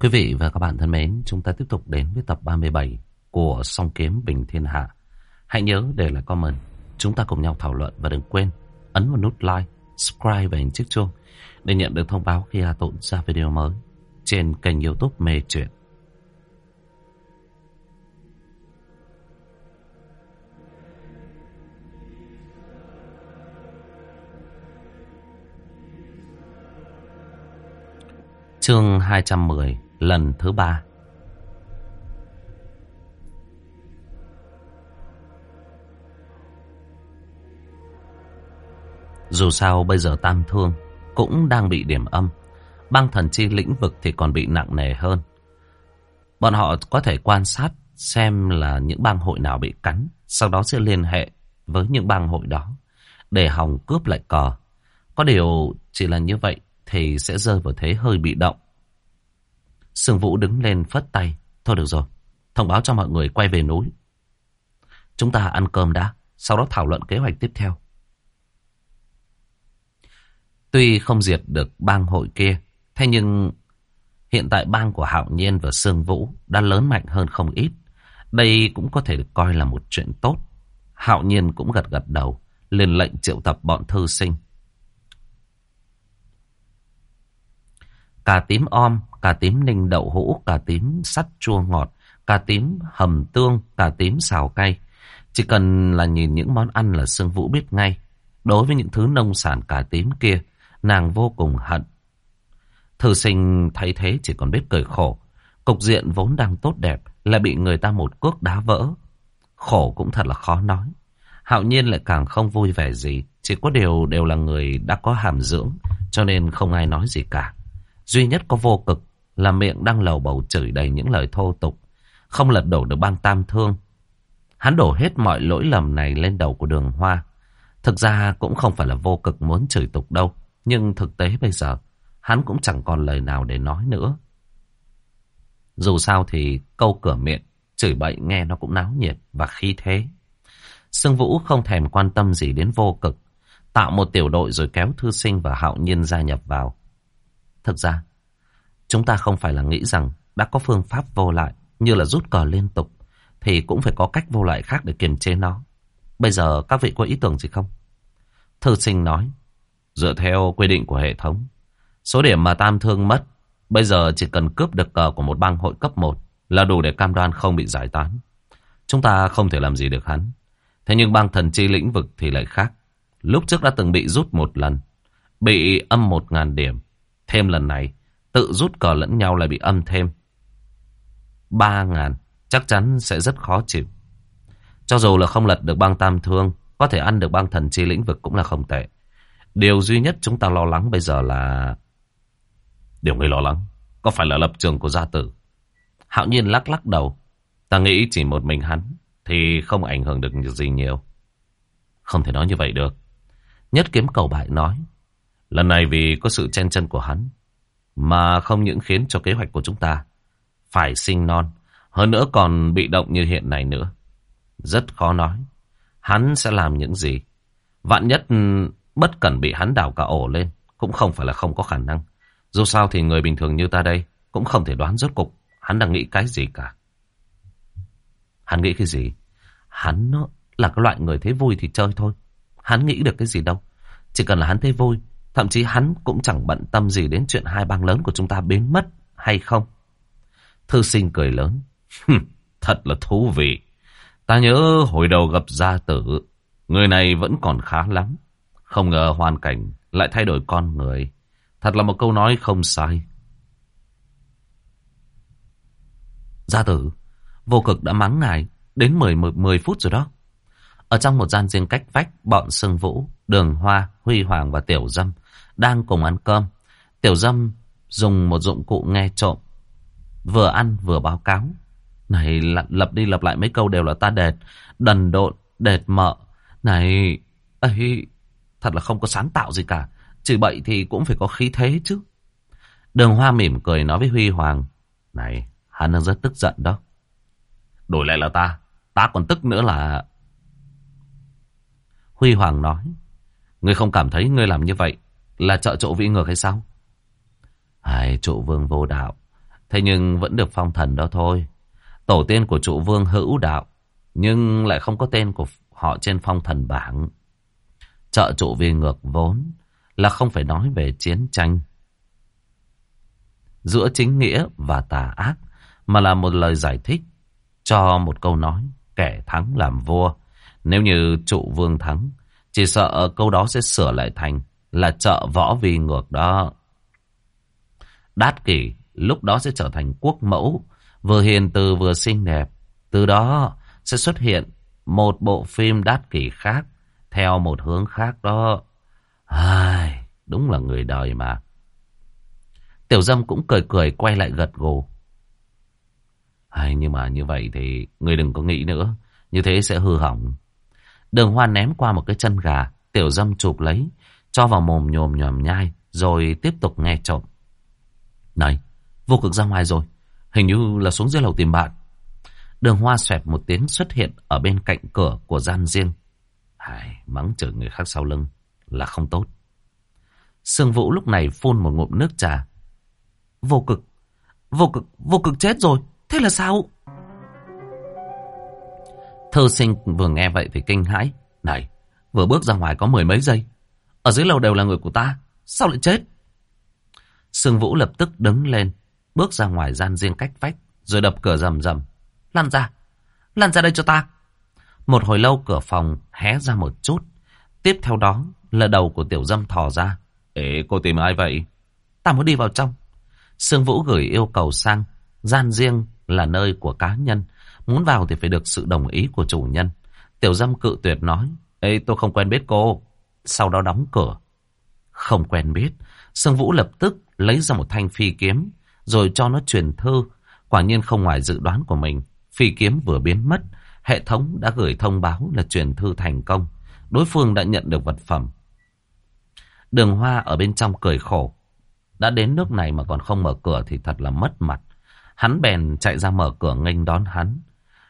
Quý vị và các bạn thân mến, chúng ta tiếp tục đến với tập 37 của Song Kiếm Bình Thiên Hạ. Hãy nhớ để lại comment, chúng ta cùng nhau thảo luận và đừng quên ấn vào nút like, subscribe và hình chiếc chuông để nhận được thông báo khi hà Tụng ra video mới trên kênh youtube Mê Chuyện. Chương 210 lần thứ ba Dù sao bây giờ tam thương cũng đang bị điểm âm. Băng thần chi lĩnh vực thì còn bị nặng nề hơn. Bọn họ có thể quan sát xem là những bang hội nào bị cắn. Sau đó sẽ liên hệ với những bang hội đó để hòng cướp lại cờ. Có điều chỉ là như vậy thì sẽ rơi vào thế hơi bị động. Sương Vũ đứng lên phất tay. Thôi được rồi, thông báo cho mọi người quay về núi. Chúng ta ăn cơm đã, sau đó thảo luận kế hoạch tiếp theo. Tuy không diệt được bang hội kia, thế nhưng hiện tại bang của Hạo Nhiên và Sương Vũ đã lớn mạnh hơn không ít. Đây cũng có thể được coi là một chuyện tốt. Hạo Nhiên cũng gật gật đầu, liền lệnh triệu tập bọn thư sinh. Cà tím om, cà tím ninh đậu hũ, cà tím sắt chua ngọt, cà tím hầm tương, cà tím xào cay. Chỉ cần là nhìn những món ăn là Sương Vũ biết ngay. Đối với những thứ nông sản cà tím kia, nàng vô cùng hận. Thư sinh thấy thế chỉ còn biết cười khổ. Cục diện vốn đang tốt đẹp lại bị người ta một cước đá vỡ. Khổ cũng thật là khó nói. Hạo nhiên lại càng không vui vẻ gì. Chỉ có điều đều là người đã có hàm dưỡng cho nên không ai nói gì cả. Duy nhất có vô cực là miệng đang lầu bầu chửi đầy những lời thô tục. Không lật đổ được bang tam thương. Hắn đổ hết mọi lỗi lầm này lên đầu của đường hoa. Thực ra cũng không phải là vô cực muốn chửi tục đâu. Nhưng thực tế bây giờ, hắn cũng chẳng còn lời nào để nói nữa. Dù sao thì câu cửa miệng, chửi bậy nghe nó cũng náo nhiệt và khí thế. Sương Vũ không thèm quan tâm gì đến vô cực. Tạo một tiểu đội rồi kéo thư sinh và hạo nhiên gia nhập vào. Thực ra, chúng ta không phải là nghĩ rằng đã có phương pháp vô lại như là rút cờ liên tục thì cũng phải có cách vô lại khác để kiềm chế nó. Bây giờ các vị có ý tưởng gì không? Thư sinh nói, Dựa theo quy định của hệ thống, số điểm mà Tam Thương mất, bây giờ chỉ cần cướp được cờ của một bang hội cấp 1 là đủ để cam đoan không bị giải tán. Chúng ta không thể làm gì được hắn. Thế nhưng bang thần chi lĩnh vực thì lại khác. Lúc trước đã từng bị rút một lần, bị âm một ngàn điểm. Thêm lần này, tự rút cờ lẫn nhau lại bị âm thêm. Ba ngàn, chắc chắn sẽ rất khó chịu. Cho dù là không lật được băng tam thương, có thể ăn được băng thần chi lĩnh vực cũng là không tệ. Điều duy nhất chúng ta lo lắng bây giờ là... Điều người lo lắng có phải là lập trường của gia tử? Hạo nhiên lắc lắc đầu. Ta nghĩ chỉ một mình hắn thì không ảnh hưởng được gì nhiều. Không thể nói như vậy được. Nhất kiếm cầu bại nói. Lần này vì có sự chen chân của hắn, mà không những khiến cho kế hoạch của chúng ta phải sinh non. Hơn nữa còn bị động như hiện này nữa. Rất khó nói. Hắn sẽ làm những gì? Vạn nhất ừ, Bất cần bị hắn đào cả ổ lên, Cũng không phải là không có khả năng Dù sao thì người bình thường như ta đây Cũng không thể đoán rốt cục Hắn đang nghĩ cái gì cả Hắn nghĩ cái gì Hắn nó là cái loại người thấy vui thì chơi thôi Hắn nghĩ được cái gì đâu Chỉ cần là hắn thấy vui Thậm chí hắn cũng chẳng bận tâm gì đến chuyện hai bang lớn của chúng ta biến mất hay không. Thư sinh cười lớn. Thật là thú vị. Ta nhớ hồi đầu gặp gia tử, người này vẫn còn khá lắm. Không ngờ hoàn cảnh lại thay đổi con người. Thật là một câu nói không sai. Gia tử, vô cực đã mắng ngài đến 10, 10, 10 phút rồi đó. Ở trong một gian riêng cách vách, bọn Sương Vũ, Đường Hoa, Huy Hoàng và Tiểu Dâm đang cùng ăn cơm. Tiểu Dâm dùng một dụng cụ nghe trộm, vừa ăn vừa báo cáo. Này lặp đi lặp lại mấy câu đều là ta đệt, đần độn, đệt mợ. Này, ấy, Thật là không có sáng tạo gì cả. Chỉ bậy thì cũng phải có khí thế chứ. Đường Hoa mỉm cười nói với Huy Hoàng. Này, hắn đang rất tức giận đó. Đổi lại là ta. Ta còn tức nữa là... Huy Hoàng nói. Ngươi không cảm thấy ngươi làm như vậy là trợ chỗ vị ngược hay sao? Ai, trụ vương vô đạo. Thế nhưng vẫn được phong thần đó thôi. Tổ tiên của trụ vương hữu đạo. Nhưng lại không có tên của họ trên phong thần bảng. Trợ trụ vì ngược vốn là không phải nói về chiến tranh. Giữa chính nghĩa và tà ác mà là một lời giải thích cho một câu nói kẻ thắng làm vua. Nếu như trụ vương thắng, chỉ sợ câu đó sẽ sửa lại thành là chợ võ vì ngược đó. Đát kỷ lúc đó sẽ trở thành quốc mẫu, vừa hiền từ vừa xinh đẹp. Từ đó sẽ xuất hiện một bộ phim đát kỷ khác, theo một hướng khác đó. Ai, đúng là người đời mà. Tiểu dâm cũng cười cười quay lại gật gù. Ai, nhưng mà như vậy thì người đừng có nghĩ nữa. Như thế sẽ hư hỏng. Đường hoa ném qua một cái chân gà. Tiểu dâm chụp lấy. Cho vào mồm nhồm nhòm nhai. Rồi tiếp tục nghe trộm. Này, vô cực ra ngoài rồi. Hình như là xuống dưới lầu tìm bạn. Đường hoa xoẹt một tiếng xuất hiện ở bên cạnh cửa của gian riêng. Ai, mắng chửi người khác sau lưng là không tốt. Sương Vũ lúc này phun một ngụm nước trà. Vô cực, vô cực, vô cực chết rồi. Thế là sao? Thư sinh vừa nghe vậy thì kinh hãi. Này, vừa bước ra ngoài có mười mấy giây. Ở dưới lầu đều là người của ta. Sao lại chết? Sương Vũ lập tức đứng lên. Bước ra ngoài gian riêng cách vách. Rồi đập cửa rầm rầm. Lan ra. Lan ra đây cho ta. Một hồi lâu cửa phòng hé ra một chút. Tiếp theo đó là đầu của tiểu dâm thò ra. Ê, cô tìm ai vậy? Ta muốn đi vào trong. Sương Vũ gửi yêu cầu sang. Gian riêng là nơi của cá nhân. Muốn vào thì phải được sự đồng ý của chủ nhân. Tiểu dâm cự tuyệt nói. Ê, tôi không quen biết cô. Sau đó đóng cửa. Không quen biết. Sương Vũ lập tức lấy ra một thanh phi kiếm. Rồi cho nó truyền thư. Quả nhiên không ngoài dự đoán của mình. Phi kiếm vừa biến mất. Hệ thống đã gửi thông báo là truyền thư thành công. Đối phương đã nhận được vật phẩm. Đường Hoa ở bên trong cười khổ. Đã đến nước này mà còn không mở cửa thì thật là mất mặt. Hắn bèn chạy ra mở cửa nghênh đón hắn.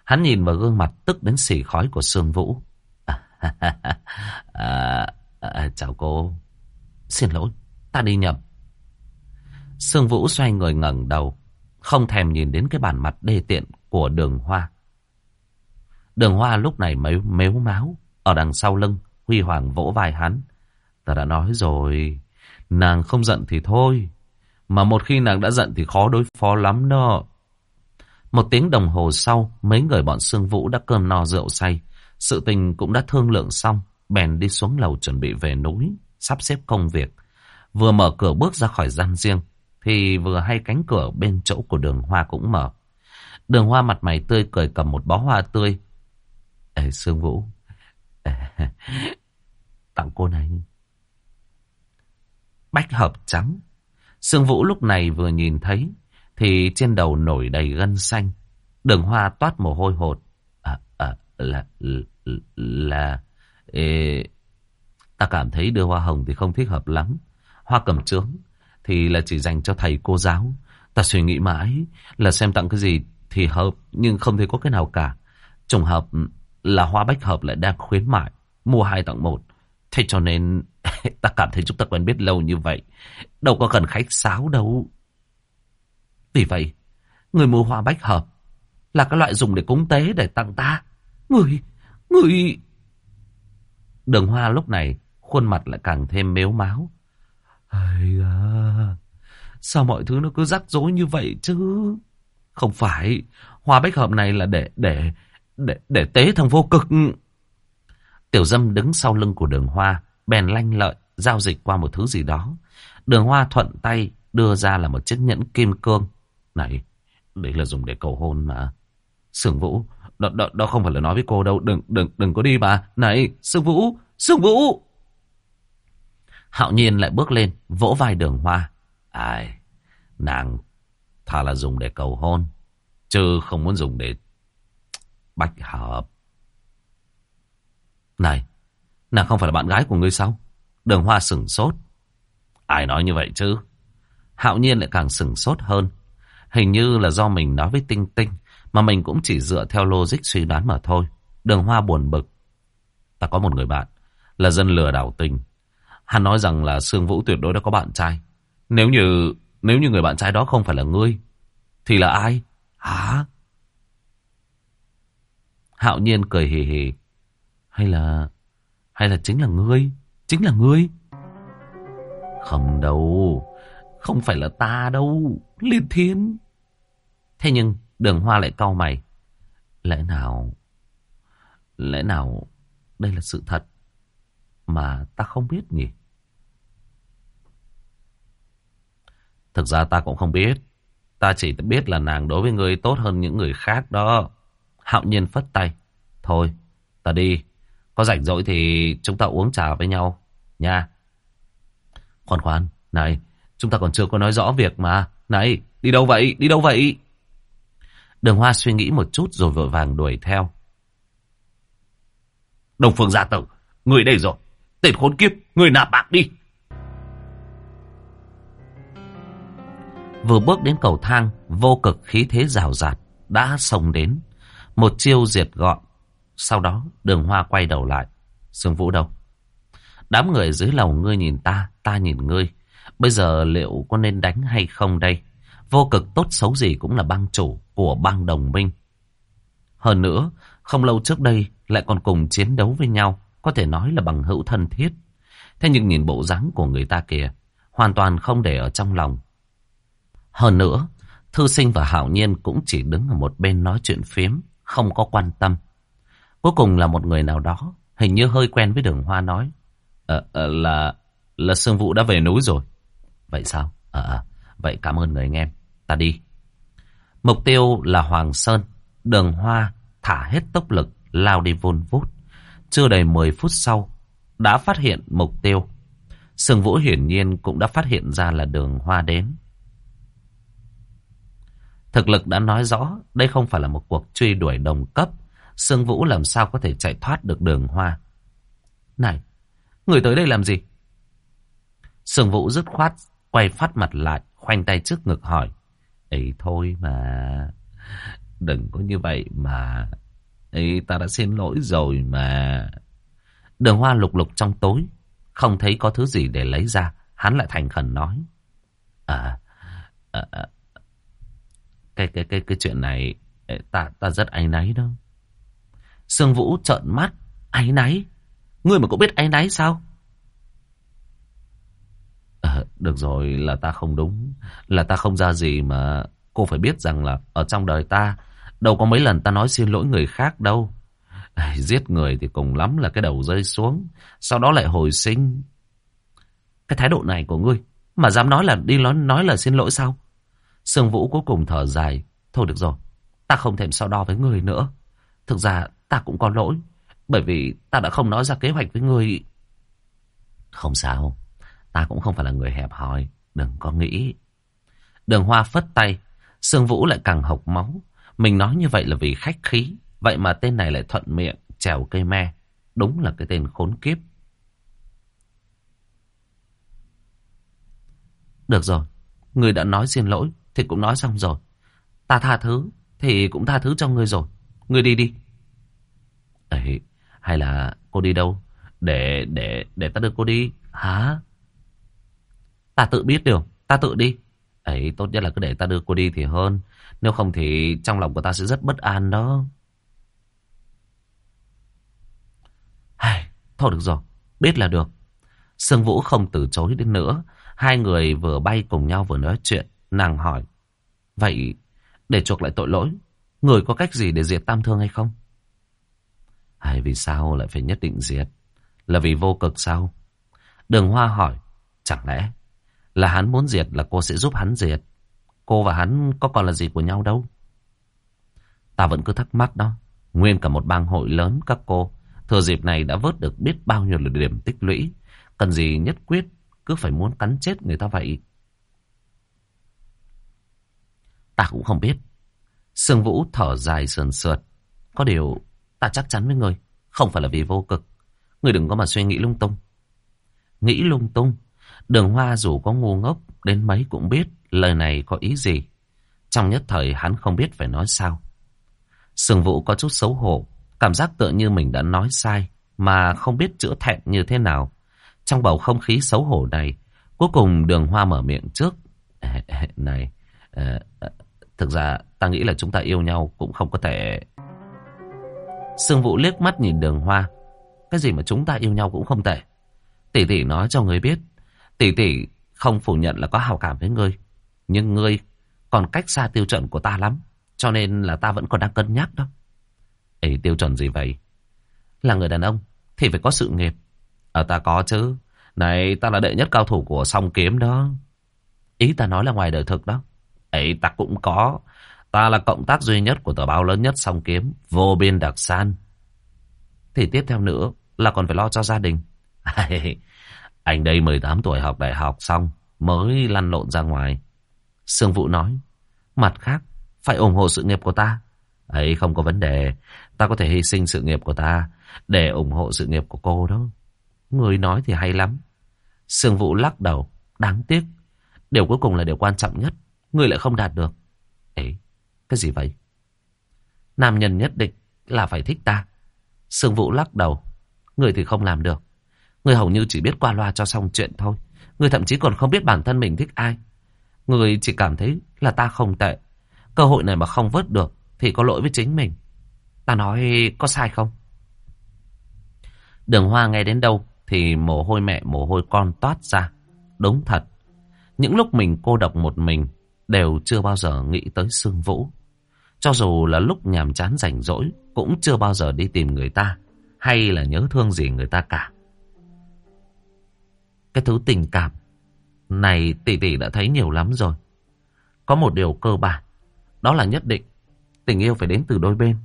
Hắn nhìn vào gương mặt tức đến xỉ khói của Sương Vũ. à, à, chào cô. Xin lỗi, ta đi nhầm. Sương Vũ xoay người ngẩng đầu. Không thèm nhìn đến cái bản mặt đê tiện của đường hoa. Đường hoa lúc này mếu, mếu máu. Ở đằng sau lưng, Huy Hoàng vỗ vai hắn. Ta đã nói rồi, nàng không giận thì thôi. Mà một khi nàng đã giận thì khó đối phó lắm đó. Một tiếng đồng hồ sau, mấy người bọn Sương Vũ đã cơm no rượu say. Sự tình cũng đã thương lượng xong, bèn đi xuống lầu chuẩn bị về núi, sắp xếp công việc. Vừa mở cửa bước ra khỏi gian riêng, thì vừa hay cánh cửa bên chỗ của đường hoa cũng mở. Đường hoa mặt mày tươi cười cầm một bó hoa tươi. Ê, Sương Vũ, tặng cô này. Bách hợp trắng. Sương Vũ lúc này vừa nhìn thấy thì trên đầu nổi đầy gân xanh. Đường hoa toát mồ hôi hột. À, à, là, là, là ê, ta cảm thấy đưa hoa hồng thì không thích hợp lắm. Hoa cầm trướng thì là chỉ dành cho thầy cô giáo. Ta suy nghĩ mãi là xem tặng cái gì thì hợp nhưng không thấy có cái nào cả. Trùng hợp là hoa bách hợp lại đang khuyến mại. Mua hai tặng một. Thế cho nên ta cảm thấy chúng ta quen biết lâu như vậy. Đâu có cần khách sáo đâu. Vì vậy, người mua hoa bách hợp là cái loại dùng để cúng tế để tặng ta. Người, người... Đường hoa lúc này khuôn mặt lại càng thêm mếu máu. Ây à, sao mọi thứ nó cứ rắc rối như vậy chứ? Không phải, hoa bách hợp này là để để để để tế thằng vô cực. Tiểu dâm đứng sau lưng của đường hoa, bèn lanh lợi, giao dịch qua một thứ gì đó. Đường hoa thuận tay đưa ra là một chiếc nhẫn kim cương. Này, đây là dùng để cầu hôn mà. Sương Vũ, đó, đó, đó không phải là nói với cô đâu, đừng, đừng, đừng có đi mà. Này, Sương Vũ, Sương Vũ. Hạo nhiên lại bước lên, vỗ vai đường hoa. Ai, nàng thà là dùng để cầu hôn, chứ không muốn dùng để bạch hợp. Này, nàng không phải là bạn gái của ngươi sao? Đường hoa sửng sốt. Ai nói như vậy chứ? Hạo nhiên lại càng sửng sốt hơn. Hình như là do mình nói với Tinh Tinh, mà mình cũng chỉ dựa theo logic suy đoán mà thôi. Đường hoa buồn bực. Ta có một người bạn, là dân lừa đảo tình. Hắn nói rằng là Sương Vũ tuyệt đối đã có bạn trai. Nếu như nếu như người bạn trai đó không phải là ngươi, Thì là ai? Hả? Hạo nhiên cười hì hì. Hay là... Hay là chính là ngươi? Chính là ngươi? Không đâu. Không phải là ta đâu. Liên thiên. Thế nhưng đường hoa lại cau mày. Lẽ nào... Lẽ nào đây là sự thật mà ta không biết nhỉ? Thực ra ta cũng không biết. Ta chỉ biết là nàng đối với người tốt hơn những người khác đó. Hạo nhiên phất tay. Thôi, ta đi. Có rảnh rỗi thì chúng ta uống trà với nhau. Nha. Khoan khoan, này, chúng ta còn chưa có nói rõ việc mà. Này, đi đâu vậy? Đi đâu vậy? Đường Hoa suy nghĩ một chút rồi vội vàng đuổi theo. Đồng Phương Gia Tử, người đây rồi. Tên khốn kiếp, người nạp bạc đi. Vừa bước đến cầu thang, vô cực khí thế rào rạt, đã xông đến. Một chiêu diệt gọn. Sau đó, đường hoa quay đầu lại. Sương Vũ đâu? Đám người dưới lầu ngươi nhìn ta, ta nhìn ngươi. Bây giờ liệu có nên đánh hay không đây? Vô cực tốt xấu gì cũng là băng chủ của bang đồng minh. Hơn nữa, không lâu trước đây lại còn cùng chiến đấu với nhau, có thể nói là bằng hữu thân thiết. Thế nhưng nhìn bộ dáng của người ta kìa, hoàn toàn không để ở trong lòng. Hơn nữa, Thư Sinh và Hảo Nhiên cũng chỉ đứng ở một bên nói chuyện phiếm, không có quan tâm. Cuối cùng là một người nào đó, hình như hơi quen với đường hoa nói. À, à, là, là Sương Vũ đã về núi rồi. Vậy sao? À, à, vậy cảm ơn người anh em. Ta đi. Mục tiêu là Hoàng Sơn. Đường hoa thả hết tốc lực, lao đi vun vút. Chưa đầy 10 phút sau, đã phát hiện mục tiêu. Sương Vũ hiển nhiên cũng đã phát hiện ra là đường hoa đến. Thực lực đã nói rõ, đây không phải là một cuộc truy đuổi đồng cấp. Sương Vũ làm sao có thể chạy thoát được đường hoa. Này, người tới đây làm gì? Sương Vũ dứt khoát, quay phát mặt lại, khoanh tay trước ngực hỏi. Ấy thôi mà, đừng có như vậy mà. Ấy ta đã xin lỗi rồi mà. Đường hoa lục lục trong tối, không thấy có thứ gì để lấy ra. Hắn lại thành khẩn nói. À, à, à cái cái cái cái chuyện này ta ta rất áy náy đâu. Sương Vũ trợn mắt, áy náy? Ngươi mà cũng biết áy náy sao? Được rồi, là ta không đúng, là ta không ra gì mà cô phải biết rằng là ở trong đời ta đâu có mấy lần ta nói xin lỗi người khác đâu. Giết người thì cùng lắm là cái đầu rơi xuống, sau đó lại hồi sinh. Cái thái độ này của ngươi mà dám nói là đi nói nói là xin lỗi sao? Sương Vũ cuối cùng thở dài. Thôi được rồi, ta không thèm so đo với người nữa. Thực ra ta cũng có lỗi. Bởi vì ta đã không nói ra kế hoạch với người. Không sao, ta cũng không phải là người hẹp hòi. Đừng có nghĩ. Đường Hoa phất tay, Sương Vũ lại càng hộc máu. Mình nói như vậy là vì khách khí. Vậy mà tên này lại thuận miệng, trèo cây me. Đúng là cái tên khốn kiếp. Được rồi, người đã nói xin lỗi thì cũng nói xong rồi. Ta tha thứ thì cũng tha thứ cho ngươi rồi. Ngươi đi đi. Ấy, hay là cô đi đâu? Để để để ta đưa cô đi. Hả? Ta tự biết được, ta tự đi. Ấy, tốt nhất là cứ để ta đưa cô đi thì hơn. Nếu không thì trong lòng của ta sẽ rất bất an đó. Hay, thôi được rồi, biết là được. Sương Vũ không từ chối đến nữa. Hai người vừa bay cùng nhau vừa nói chuyện. Nàng hỏi. Vậy để chuộc lại tội lỗi, người có cách gì để diệt tam thương hay không? Hay vì sao lại phải nhất định diệt? Là vì vô cực sao? Đường Hoa hỏi. Chẳng lẽ là hắn muốn diệt là cô sẽ giúp hắn diệt? Cô và hắn có còn là gì của nhau đâu? Ta vẫn cứ thắc mắc đó. Nguyên cả một bang hội lớn các cô. Thừa dịp này đã vớt được biết bao nhiêu là điểm tích lũy. Cần gì nhất quyết cứ phải muốn cắn chết người ta vậy? Ta cũng không biết. Sương Vũ thở dài sườn sượt. Có điều, ta chắc chắn với người, không phải là vì vô cực. Người đừng có mà suy nghĩ lung tung. Nghĩ lung tung, đường hoa dù có ngu ngốc đến mấy cũng biết lời này có ý gì. Trong nhất thời hắn không biết phải nói sao. Sương Vũ có chút xấu hổ, cảm giác tựa như mình đã nói sai, mà không biết chữa thẹn như thế nào. Trong bầu không khí xấu hổ này, cuối cùng đường hoa mở miệng trước. Này, ờ, ờ, Thực ra ta nghĩ là chúng ta yêu nhau cũng không có thể... Sương Vũ liếc mắt nhìn đường hoa. Cái gì mà chúng ta yêu nhau cũng không tệ. Tỷ tỷ nói cho người biết. Tỷ tỷ không phủ nhận là có hào cảm với ngươi. Nhưng ngươi còn cách xa tiêu chuẩn của ta lắm. Cho nên là ta vẫn còn đang cân nhắc đó. Ê, tiêu chuẩn gì vậy? Là người đàn ông thì phải có sự nghiệp. Ở ta có chứ. Này, ta là đệ nhất cao thủ của song kiếm đó. Ý ta nói là ngoài đời thực đó. Ấy, ta cũng có. Ta là cộng tác duy nhất của tờ báo lớn nhất song kiếm. Vô biên đặc san. Thì tiếp theo nữa là còn phải lo cho gia đình. Anh đây 18 tuổi học đại học xong mới lăn lộn ra ngoài. Sương Vũ nói, mặt khác, phải ủng hộ sự nghiệp của ta. Ấy không có vấn đề, ta có thể hy sinh sự nghiệp của ta để ủng hộ sự nghiệp của cô đó. Người nói thì hay lắm. Sương Vũ lắc đầu, đáng tiếc. Điều cuối cùng là điều quan trọng nhất, người lại không đạt được. Ấy, cái gì vậy? Nam nhân nhất định là phải thích ta. Sương Vũ lắc đầu, người thì không làm được. Người hầu như chỉ biết qua loa cho xong chuyện thôi. Người thậm chí còn không biết bản thân mình thích ai. Người chỉ cảm thấy là ta không tệ. Cơ hội này mà không vớt được thì có lỗi với chính mình. Ta nói có sai không? Đường Hoa nghe đến đâu thì mồ hôi mẹ, mồ hôi con toát ra. Đúng thật. Những lúc mình cô độc một mình đều chưa bao giờ nghĩ tới Sương Vũ. Cho dù là lúc nhàm chán rảnh rỗi cũng chưa bao giờ đi tìm người ta hay là nhớ thương gì người ta cả. Cái thứ tình cảm này tỷ tỷ đã thấy nhiều lắm rồi. Có một điều cơ bản, đó là nhất định tình yêu phải đến từ đôi bên.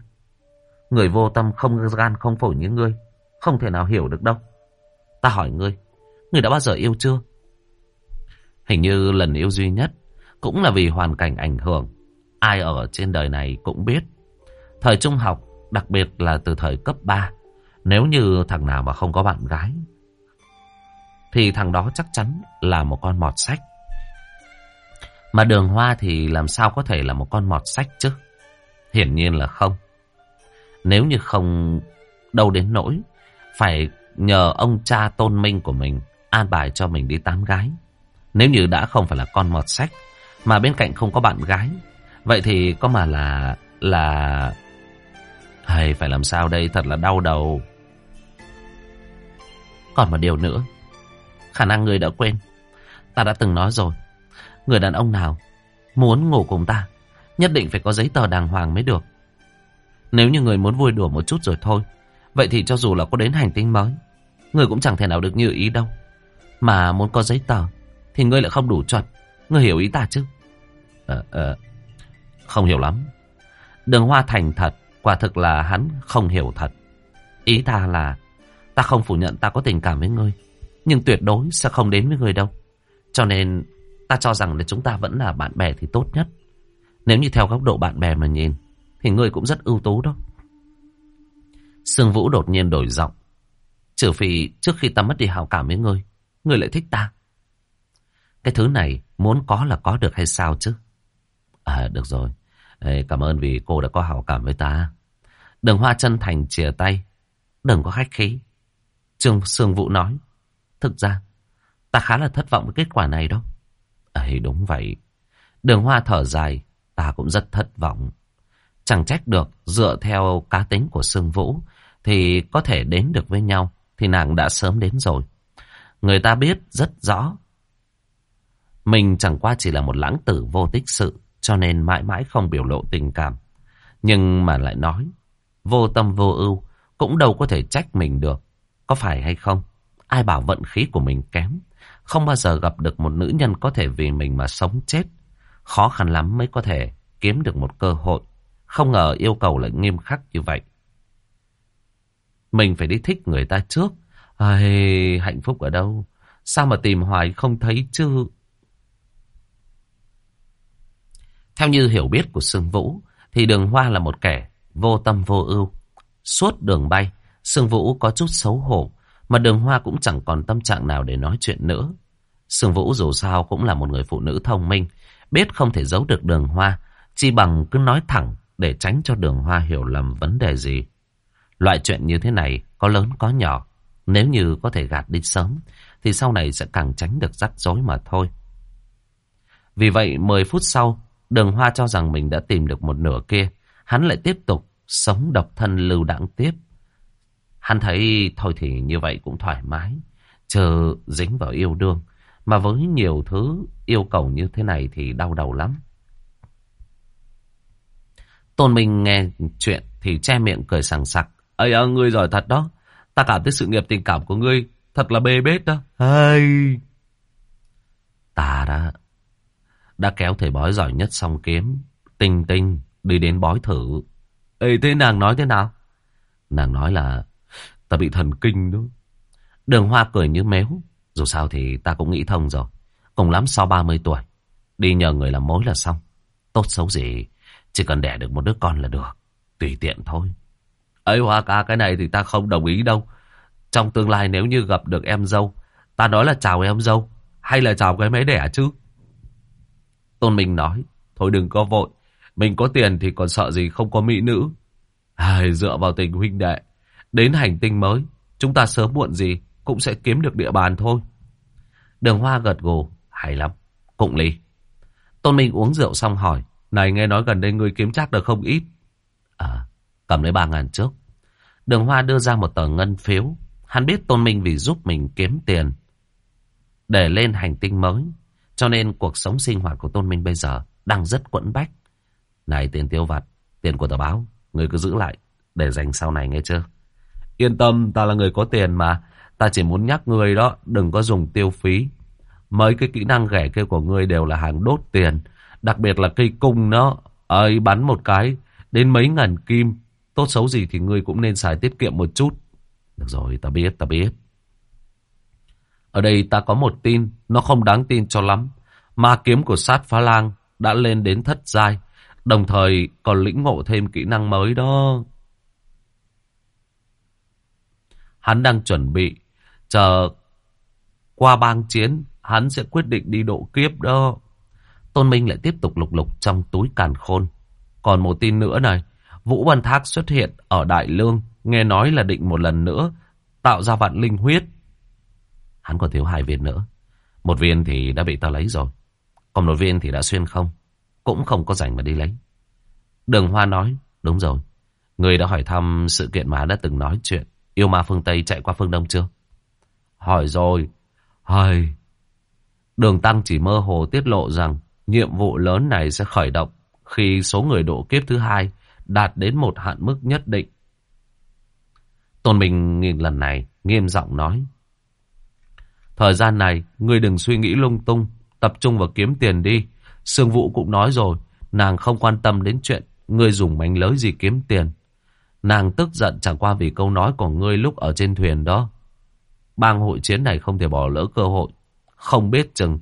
Người vô tâm không gan không phổi như ngươi, không thể nào hiểu được đâu. Ta hỏi ngươi, ngươi đã bao giờ yêu chưa? Hình như lần yêu duy nhất cũng là vì hoàn cảnh ảnh hưởng. Ai ở trên đời này cũng biết. Thời trung học, đặc biệt là từ thời cấp 3, nếu như thằng nào mà không có bạn gái thì thằng đó chắc chắn là một con mọt sách. Mà đường hoa thì làm sao có thể là một con mọt sách chứ? Hiển nhiên là không. Nếu như không đâu đến nỗi, phải nhờ ông cha tôn minh của mình an bài cho mình đi tán gái. Nếu như đã không phải là con mọt sách, mà bên cạnh không có bạn gái, vậy thì có mà là... là... Hay phải làm sao đây thật là đau đầu. Còn một điều nữa, Khả năng người đã quên. Ta đã từng nói rồi. Người đàn ông nào muốn ngủ cùng ta, nhất định phải có giấy tờ đàng hoàng mới được. Nếu như người muốn vui đùa một chút rồi thôi, vậy thì cho dù là có đến hành tinh mới, người cũng chẳng thể nào được như ý đâu. Mà muốn có giấy tờ, thì ngươi lại không đủ chuẩn. Ngươi hiểu ý ta chứ? Ờ, ờ, không hiểu lắm. Đường Hoa thành thật, quả thực là hắn không hiểu thật. Ý ta là, ta không phủ nhận ta có tình cảm với ngươi. Nhưng tuyệt đối sẽ không đến với người đâu. Cho nên ta cho rằng là chúng ta vẫn là bạn bè thì tốt nhất. Nếu như theo góc độ bạn bè mà nhìn, thì người cũng rất ưu tú đó. Sương Vũ đột nhiên đổi giọng. Trừ phi trước khi ta mất đi hào cảm với ngươi, ngươi lại thích ta. Cái thứ này muốn có là có được hay sao chứ? À được rồi, Ê, cảm ơn vì cô đã có hào cảm với ta. Đường Hoa chân thành chìa tay, đừng có khách khí. Trương Sương Vũ nói. Thực ra, ta khá là thất vọng với kết quả này đâu. Ấy đúng vậy. Đường hoa thở dài, ta cũng rất thất vọng. Chẳng trách được, dựa theo cá tính của Sương Vũ, thì có thể đến được với nhau, thì nàng đã sớm đến rồi. Người ta biết rất rõ. Mình chẳng qua chỉ là một lãng tử vô tích sự, cho nên mãi mãi không biểu lộ tình cảm. Nhưng mà lại nói, vô tâm vô ưu, cũng đâu có thể trách mình được. Có phải hay không? Ai bảo vận khí của mình kém. Không bao giờ gặp được một nữ nhân có thể vì mình mà sống chết. Khó khăn lắm mới có thể kiếm được một cơ hội. Không ngờ yêu cầu lại nghiêm khắc như vậy. Mình phải đi thích người ta trước. Ây, hạnh phúc ở đâu? Sao mà tìm hoài không thấy chứ? Theo như hiểu biết của Sương Vũ, thì đường hoa là một kẻ vô tâm vô ưu. Suốt đường bay, Sương Vũ có chút xấu hổ mà đường hoa cũng chẳng còn tâm trạng nào để nói chuyện nữa. Sương Vũ dù sao cũng là một người phụ nữ thông minh, biết không thể giấu được đường hoa, chỉ bằng cứ nói thẳng để tránh cho đường hoa hiểu lầm vấn đề gì. Loại chuyện như thế này có lớn có nhỏ, nếu như có thể gạt đi sớm, thì sau này sẽ càng tránh được rắc rối mà thôi. Vì vậy 10 phút sau, Đường Hoa cho rằng mình đã tìm được một nửa kia. Hắn lại tiếp tục sống độc thân lưu đãng tiếp. Hắn thấy thôi thì như vậy cũng thoải mái. Chờ dính vào yêu đương. Mà với nhiều thứ yêu cầu như thế này thì đau đầu lắm. Tôn Minh nghe chuyện thì che miệng cười sảng sặc. Ây à, ngươi giỏi thật đó. Ta cảm thấy sự nghiệp tình cảm của ngươi thật là bê bết đó. Hay... Ta đã, đã kéo thầy bói giỏi nhất song kiếm. Tinh tinh đi đến bói thử. Ê thế nàng nói thế nào? Nàng nói là ta bị thần kinh đó. Đường Hoa cười như méo. Dù sao thì ta cũng nghĩ thông rồi. Cùng lắm sau 30 tuổi. Đi nhờ người làm mối là xong. Tốt xấu gì. Chỉ cần đẻ được một đứa con là được. Tùy tiện thôi. ấy Hoa ca cái này thì ta không đồng ý đâu. Trong tương lai nếu như gặp được em dâu. Ta nói là chào em dâu. Hay là chào cái máy đẻ chứ. Tôn Minh nói. Thôi đừng có vội. Mình có tiền thì còn sợ gì không có mỹ nữ. Ai, dựa vào tình huynh đệ. Đến hành tinh mới. Chúng ta sớm muộn gì cũng sẽ kiếm được địa bàn thôi. Đường Hoa gật gù, hay lắm, cũng ly. Tôn Minh uống rượu xong hỏi, này nghe nói gần đây ngươi kiếm chắc được không ít. À, cầm lấy ba ngàn trước. Đường Hoa đưa ra một tờ ngân phiếu. Hắn biết Tôn Minh vì giúp mình kiếm tiền để lên hành tinh mới. Cho nên cuộc sống sinh hoạt của Tôn Minh bây giờ đang rất quẫn bách. Này tiền tiêu vặt, tiền của tờ báo, người cứ giữ lại để dành sau này nghe chưa? Yên tâm, ta là người có tiền mà. Ta chỉ muốn nhắc ngươi đó, đừng có dùng tiêu phí. Mấy cái kỹ năng ghẻ kia của ngươi đều là hàng đốt tiền. Đặc biệt là cây cung nó, ấy bắn một cái, đến mấy ngàn kim. Tốt xấu gì thì ngươi cũng nên xài tiết kiệm một chút. Được rồi, ta biết, ta biết. Ở đây ta có một tin, nó không đáng tin cho lắm. Ma kiếm của sát phá lang đã lên đến thất giai, đồng thời còn lĩnh ngộ thêm kỹ năng mới đó. Hắn đang chuẩn bị Chờ qua bang chiến, hắn sẽ quyết định đi độ kiếp đó. Tôn Minh lại tiếp tục lục lục trong túi càn khôn. Còn một tin nữa này, Vũ Văn Thác xuất hiện ở Đại Lương, nghe nói là định một lần nữa tạo ra vạn linh huyết. Hắn còn thiếu hai viên nữa. Một viên thì đã bị ta lấy rồi. Còn một viên thì đã xuyên không. Cũng không có rảnh mà đi lấy. Đường Hoa nói, đúng rồi. Người đã hỏi thăm sự kiện mà đã từng nói chuyện. Yêu ma phương Tây chạy qua phương Đông chưa? Hỏi rồi. Hời. Đường Tăng chỉ mơ hồ tiết lộ rằng nhiệm vụ lớn này sẽ khởi động khi số người độ kiếp thứ hai đạt đến một hạn mức nhất định. Tôn Minh nhìn lần này, nghiêm giọng nói. Thời gian này, ngươi đừng suy nghĩ lung tung, tập trung vào kiếm tiền đi. Sương Vũ cũng nói rồi, nàng không quan tâm đến chuyện ngươi dùng mánh lới gì kiếm tiền. Nàng tức giận chẳng qua vì câu nói của ngươi lúc ở trên thuyền đó. Bang hội chiến này không thể bỏ lỡ cơ hội. Không biết chừng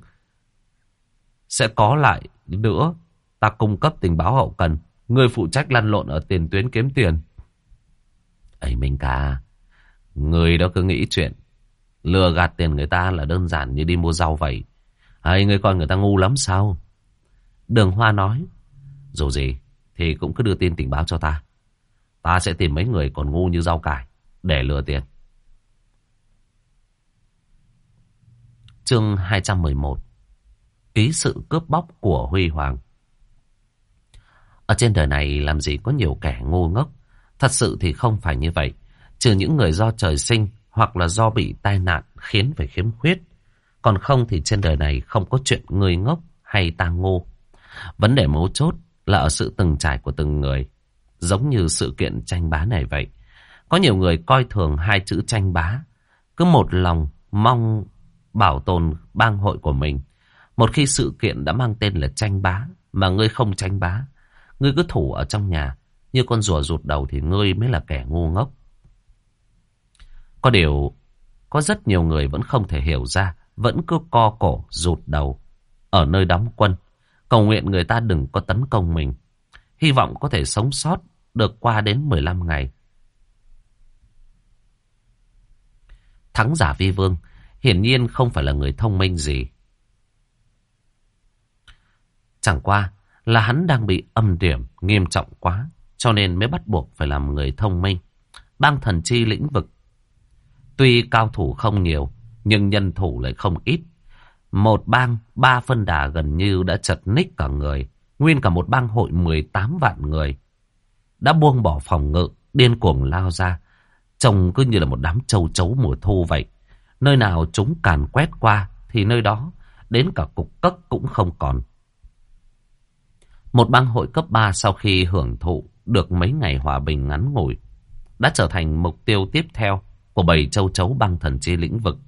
sẽ có lại nữa. Ta cung cấp tình báo hậu cần. Người phụ trách lăn lộn ở tiền tuyến kiếm tiền. ấy Minh ca. Người đó cứ nghĩ chuyện. Lừa gạt tiền người ta là đơn giản như đi mua rau vậy. Hay người coi người ta ngu lắm sao? Đường Hoa nói. Dù gì thì cũng cứ đưa tin tình báo cho ta. Ta sẽ tìm mấy người còn ngu như rau cải để lừa tiền. Chương 211 Ký sự cướp bóc của Huy Hoàng. Ở trên đời này làm gì có nhiều kẻ ngu ngốc. Thật sự thì không phải như vậy. Trừ những người do trời sinh Hoặc là do bị tai nạn khiến phải khiếm khuyết. Còn không thì trên đời này Không có chuyện người ngốc hay ta ngu. Vấn đề mấu chốt Là ở sự từng trải của từng người. Giống như sự kiện tranh bá này vậy Có nhiều người coi thường hai chữ tranh bá Cứ một lòng mong bảo tồn bang hội của mình. Một khi sự kiện đã mang tên là tranh bá, mà ngươi không tranh bá, ngươi cứ thủ ở trong nhà, như con rùa rụt đầu thì ngươi mới là kẻ ngu ngốc. Có điều, có rất nhiều người vẫn không thể hiểu ra, vẫn cứ co cổ rụt đầu ở nơi đóng quân, cầu nguyện người ta đừng có tấn công mình. Hy vọng có thể sống sót được qua đến 15 ngày. Thắng giả vi vương hiển nhiên không phải là người thông minh gì. Chẳng qua là hắn đang bị âm điểm nghiêm trọng quá, cho nên mới bắt buộc phải làm người thông minh. Bang thần chi lĩnh vực, tuy cao thủ không nhiều, nhưng nhân thủ lại không ít. Một bang, ba phân đà gần như đã chật ních cả người. Nguyên cả một bang hội 18 vạn người đã buông bỏ phòng ngự, điên cuồng lao ra. Trông cứ như là một đám châu chấu mùa thu vậy. Nơi nào chúng càn quét qua thì nơi đó đến cả cục cất cũng không còn. Một bang hội cấp 3 sau khi hưởng thụ được mấy ngày hòa bình ngắn ngủi đã trở thành mục tiêu tiếp theo của bầy châu chấu băng thần chi lĩnh vực.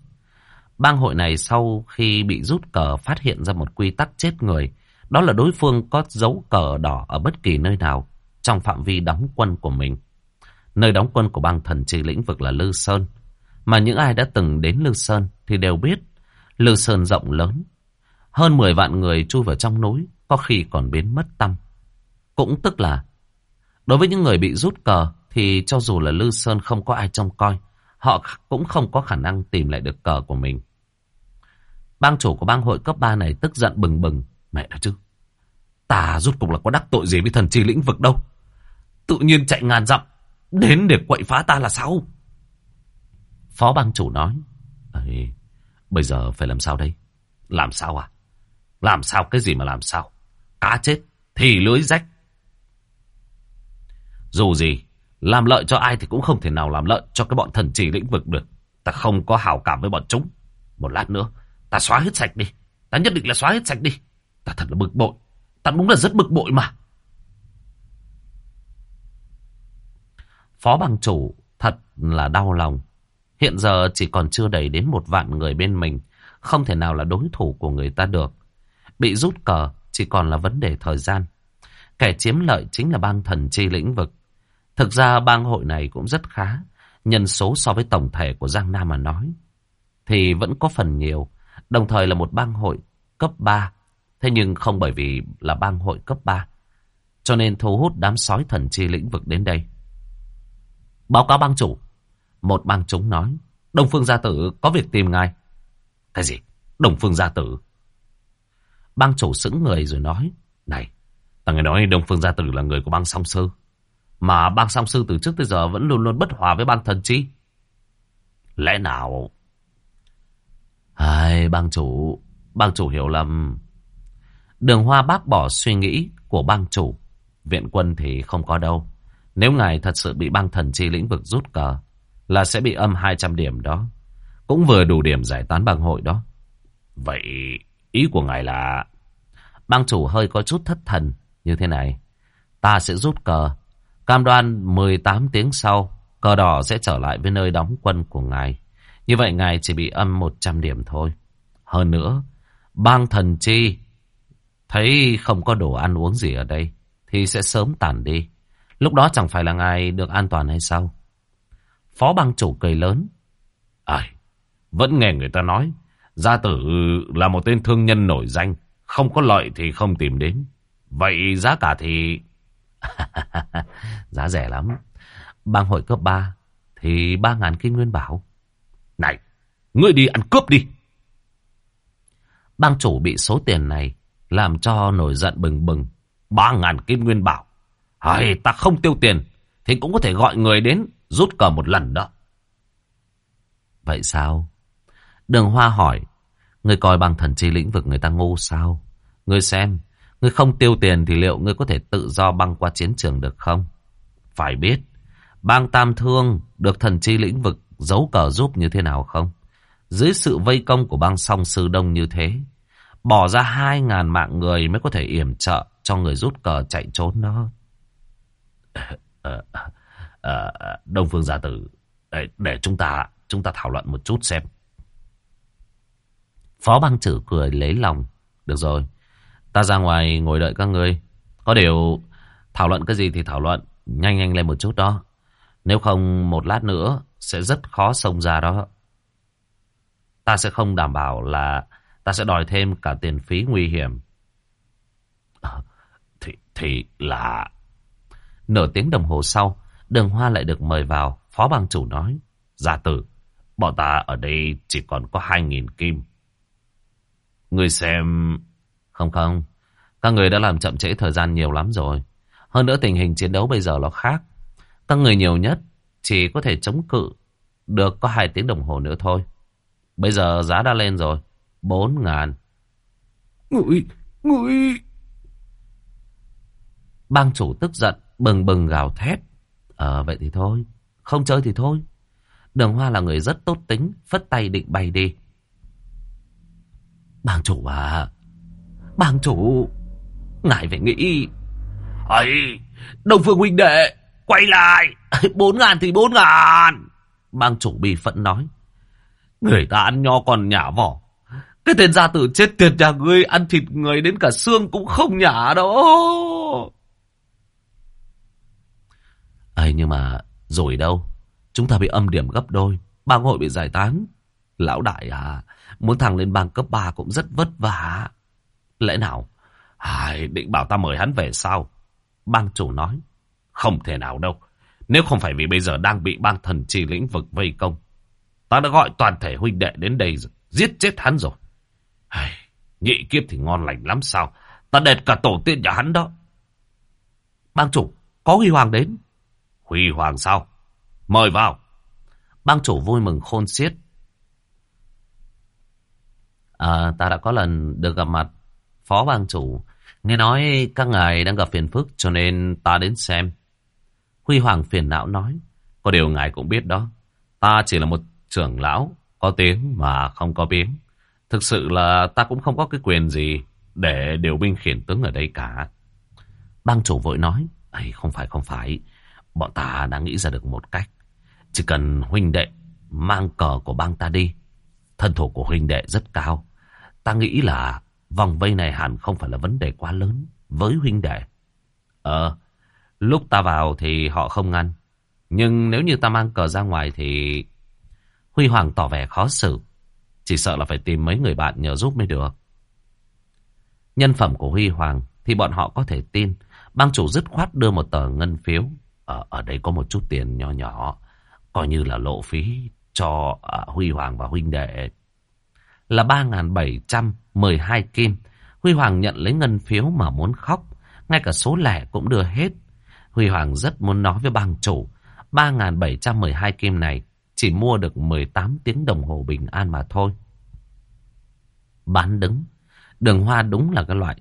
Bang hội này sau khi bị rút cờ phát hiện ra một quy tắc chết người, đó là đối phương có dấu cờ đỏ ở bất kỳ nơi nào trong phạm vi đóng quân của mình. Nơi đóng quân của bang thần chi lĩnh vực là Lư Sơn. Mà những ai đã từng đến Lư Sơn thì đều biết Lư Sơn rộng lớn. Hơn 10 vạn người chui vào trong núi, có khi còn biến mất tâm. Cũng tức là, đối với những người bị rút cờ thì cho dù là Lư Sơn không có ai trông coi, họ cũng không có khả năng tìm lại được cờ của mình. Bang chủ của bang hội cấp 3 này tức giận bừng bừng. Mẹ đó chứ, ta rút cục là có đắc tội gì với thần chi lĩnh vực đâu. Tự nhiên chạy ngàn dặm, đến để quậy phá ta là sao? Phó bang chủ nói, Ê, bây giờ phải làm sao đây? Làm sao à? Làm sao cái gì mà làm sao? Cá chết thì lưới rách. Dù gì, làm lợi cho ai thì cũng không thể nào làm lợi cho cái bọn thần trì lĩnh vực được. Ta không có hảo cảm với bọn chúng. Một lát nữa, ta xóa hết sạch đi. Ta nhất định là xóa hết sạch đi. Ta thật là bực bội. Ta đúng là rất bực bội mà. Phó bằng chủ, thật là đau lòng. Hiện giờ chỉ còn chưa đầy đến một vạn người bên mình. Không thể nào là đối thủ của người ta được. Bị rút cờ chỉ còn là vấn đề thời gian. Kẻ chiếm lợi chính là bang thần chi lĩnh vực. Thực ra bang hội này cũng rất khá. Nhân số so với tổng thể của Giang Nam mà nói. Thì vẫn có phần nhiều. Đồng thời là một bang hội cấp 3. Thế nhưng không bởi vì là bang hội cấp 3. Cho nên thu hút đám sói thần chi lĩnh vực đến đây. Báo cáo bang chủ. Một bang chúng nói. Đông Phương Gia Tử có việc tìm ngài. Cái gì? Đông Phương Gia Tử? Bang chủ sững người rồi nói. Này, ta nghe nói Đông Phương Gia Tử là người của bang song sư. Mà bang song sư từ trước tới giờ vẫn luôn luôn bất hòa với bang thần chi. Lẽ nào... Ai, bang chủ, bang chủ hiểu lầm. Đường hoa bác bỏ suy nghĩ của bang chủ. Viện quân thì không có đâu. Nếu ngài thật sự bị băng thần chi lĩnh vực rút cờ, là sẽ bị âm 200 điểm đó. Cũng vừa đủ điểm giải tán bang hội đó. Vậy ý của ngài là... Bang chủ hơi có chút thất thần như thế này. Ta sẽ rút cờ. Cam đoan 18 tiếng sau, cờ đỏ sẽ trở lại với nơi đóng quân của ngài. Như vậy ngài chỉ bị âm 100 điểm thôi. Hơn nữa, bang thần chi thấy không có đồ ăn uống gì ở đây thì sẽ sớm tàn đi. Lúc đó chẳng phải là ngài được an toàn hay sao? Phó bang chủ cười lớn. Ai, vẫn nghe người ta nói, gia tử là một tên thương nhân nổi danh, không có lợi thì không tìm đến. Vậy giá cả thì... giá rẻ lắm. Bang hội cấp 3 thì 3.000 kim nguyên bảo. Này, ngươi đi ăn cướp đi. Bang chủ bị số tiền này làm cho nổi giận bừng bừng. 3.000 kim nguyên bảo. Hay ta không tiêu tiền thì cũng có thể gọi người đến rút cờ một lần đó. Vậy sao? Đường Hoa hỏi. Người coi bằng thần chi lĩnh vực người ta ngu sao? Người xem, người không tiêu tiền thì liệu người có thể tự do băng qua chiến trường được không? Phải biết, bang Tam Thương được thần chi lĩnh vực giấu cờ giúp như thế nào không? Dưới sự vây công của bang song sư đông như thế, bỏ ra hai ngàn mạng người mới có thể yểm trợ cho người rút cờ chạy trốn đó. Ờ, ờ, ờ, Đông Phương Gia Tử, để, để chúng ta chúng ta thảo luận một chút xem. Phó băng chử cười lấy lòng. Được rồi, ta ra ngoài ngồi đợi các ngươi. Có điều thảo luận cái gì thì thảo luận, nhanh nhanh lên một chút đó. Nếu không một lát nữa sẽ rất khó xông ra đó. Ta sẽ không đảm bảo là ta sẽ đòi thêm cả tiền phí nguy hiểm. À, thì, thì là... Nửa tiếng đồng hồ sau, đường hoa lại được mời vào. Phó bang chủ nói, gia tử, bọn ta ở đây chỉ còn có 2.000 kim. Người xem... Không không, các người đã làm chậm trễ thời gian nhiều lắm rồi. Hơn nữa tình hình chiến đấu bây giờ nó khác. Các người nhiều nhất chỉ có thể chống cự được có 2 tiếng đồng hồ nữa thôi. Bây giờ giá đã lên rồi. 4 ngàn. Ngụy, ngụy... Bang chủ tức giận, bừng bừng gào thét. Ờ vậy thì thôi, không chơi thì thôi. Đường Hoa là người rất tốt tính, phất tay định bay đi. Bang chủ à, bang chủ, ngài phải nghĩ. ấy Đông Phương huynh đệ, quay lại, bốn ngàn thì bốn ngàn. Bang chủ bị phẫn nói. Người ta ăn nho còn nhả vỏ. Cái tên gia tử chết tiệt nhà ngươi ăn thịt người đến cả xương cũng không nhả đâu ấy nhưng mà rồi đâu. Chúng ta bị âm điểm gấp đôi. Bang hội bị giải tán. Lão đại à, muốn thằng lên bang cấp 3 cũng rất vất vả. Lẽ nào? Ai, định bảo ta mời hắn về sao? Bang chủ nói. Không thể nào đâu. Nếu không phải vì bây giờ đang bị bang thần chi lĩnh vực vây công. Ta đã gọi toàn thể huynh đệ đến đây rồi. Giết chết hắn rồi. Ai, nhị kiếp thì ngon lành lắm sao? Ta đệt cả tổ tiên nhà hắn đó. Bang chủ, có Huy Hoàng đến. Huy Hoàng sao? Mời vào. Bang chủ vui mừng khôn xiết. À, ta đã có lần được gặp mặt phó bang chủ. Nghe nói các ngài đang gặp phiền phức cho nên ta đến xem. Huy Hoàng phiền não nói. Có điều ngài cũng biết đó. Ta chỉ là một trưởng lão. Có tiếng mà không có biến. Thực sự là ta cũng không có cái quyền gì để điều binh khiển tướng ở đây cả. Bang chủ vội nói. Ây, không phải không phải. Bọn ta đã nghĩ ra được một cách. Chỉ cần huynh đệ mang cờ của bang ta đi. Thân thủ của huynh đệ rất cao. Ta nghĩ là vòng vây này hẳn không phải là vấn đề quá lớn với huynh đệ. Ờ, lúc ta vào thì họ không ngăn. Nhưng nếu như ta mang cờ ra ngoài thì... Huy Hoàng tỏ vẻ khó xử. Chỉ sợ là phải tìm mấy người bạn nhờ giúp mới được. Nhân phẩm của Huy Hoàng thì bọn họ có thể tin. Bang chủ dứt khoát đưa một tờ ngân phiếu. Ở, ở đây có một chút tiền nhỏ nhỏ. Coi như là lộ phí cho uh, Huy Hoàng và huynh đệ. Là 3.712 kim. Huy Hoàng nhận lấy ngân phiếu mà muốn khóc. Ngay cả số lẻ cũng đưa hết. Huy Hoàng rất muốn nói với bang chủ. 3.712 kim này chỉ mua được 18 tiếng đồng hồ bình an mà thôi. Bán đứng. Đường hoa đúng là cái loại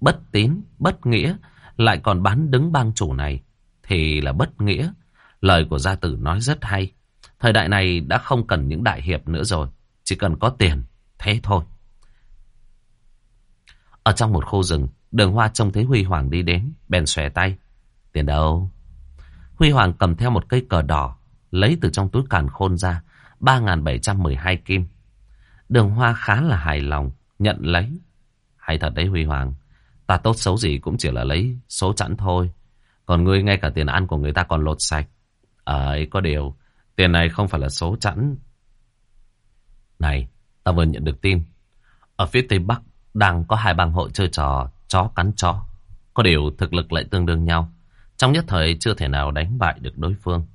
bất tín, bất nghĩa, lại còn bán đứng bang chủ này, thì là bất nghĩa. Lời của gia tử nói rất hay. Thời đại này đã không cần những đại hiệp nữa rồi, chỉ cần có tiền, thế thôi. Ở trong một khu rừng, đường hoa trông thấy Huy Hoàng đi đến, bèn xòe tay. Tiền đâu? Huy Hoàng cầm theo một cây cờ đỏ, lấy từ trong túi càn khôn ra, 3.712 kim. Đường hoa khá là hài lòng, nhận lấy. Hay thật đấy Huy Hoàng, ta tốt xấu gì cũng chỉ là lấy số chẵn thôi. Còn ngươi ngay cả tiền ăn của người ta còn lột sạch. Ờ, ấy có điều, tiền này không phải là số chẵn. Này, ta vừa nhận được tin. Ở phía Tây Bắc đang có hai bang hội chơi trò chó cắn chó. Có điều thực lực lại tương đương nhau. Trong nhất thời chưa thể nào đánh bại được đối phương.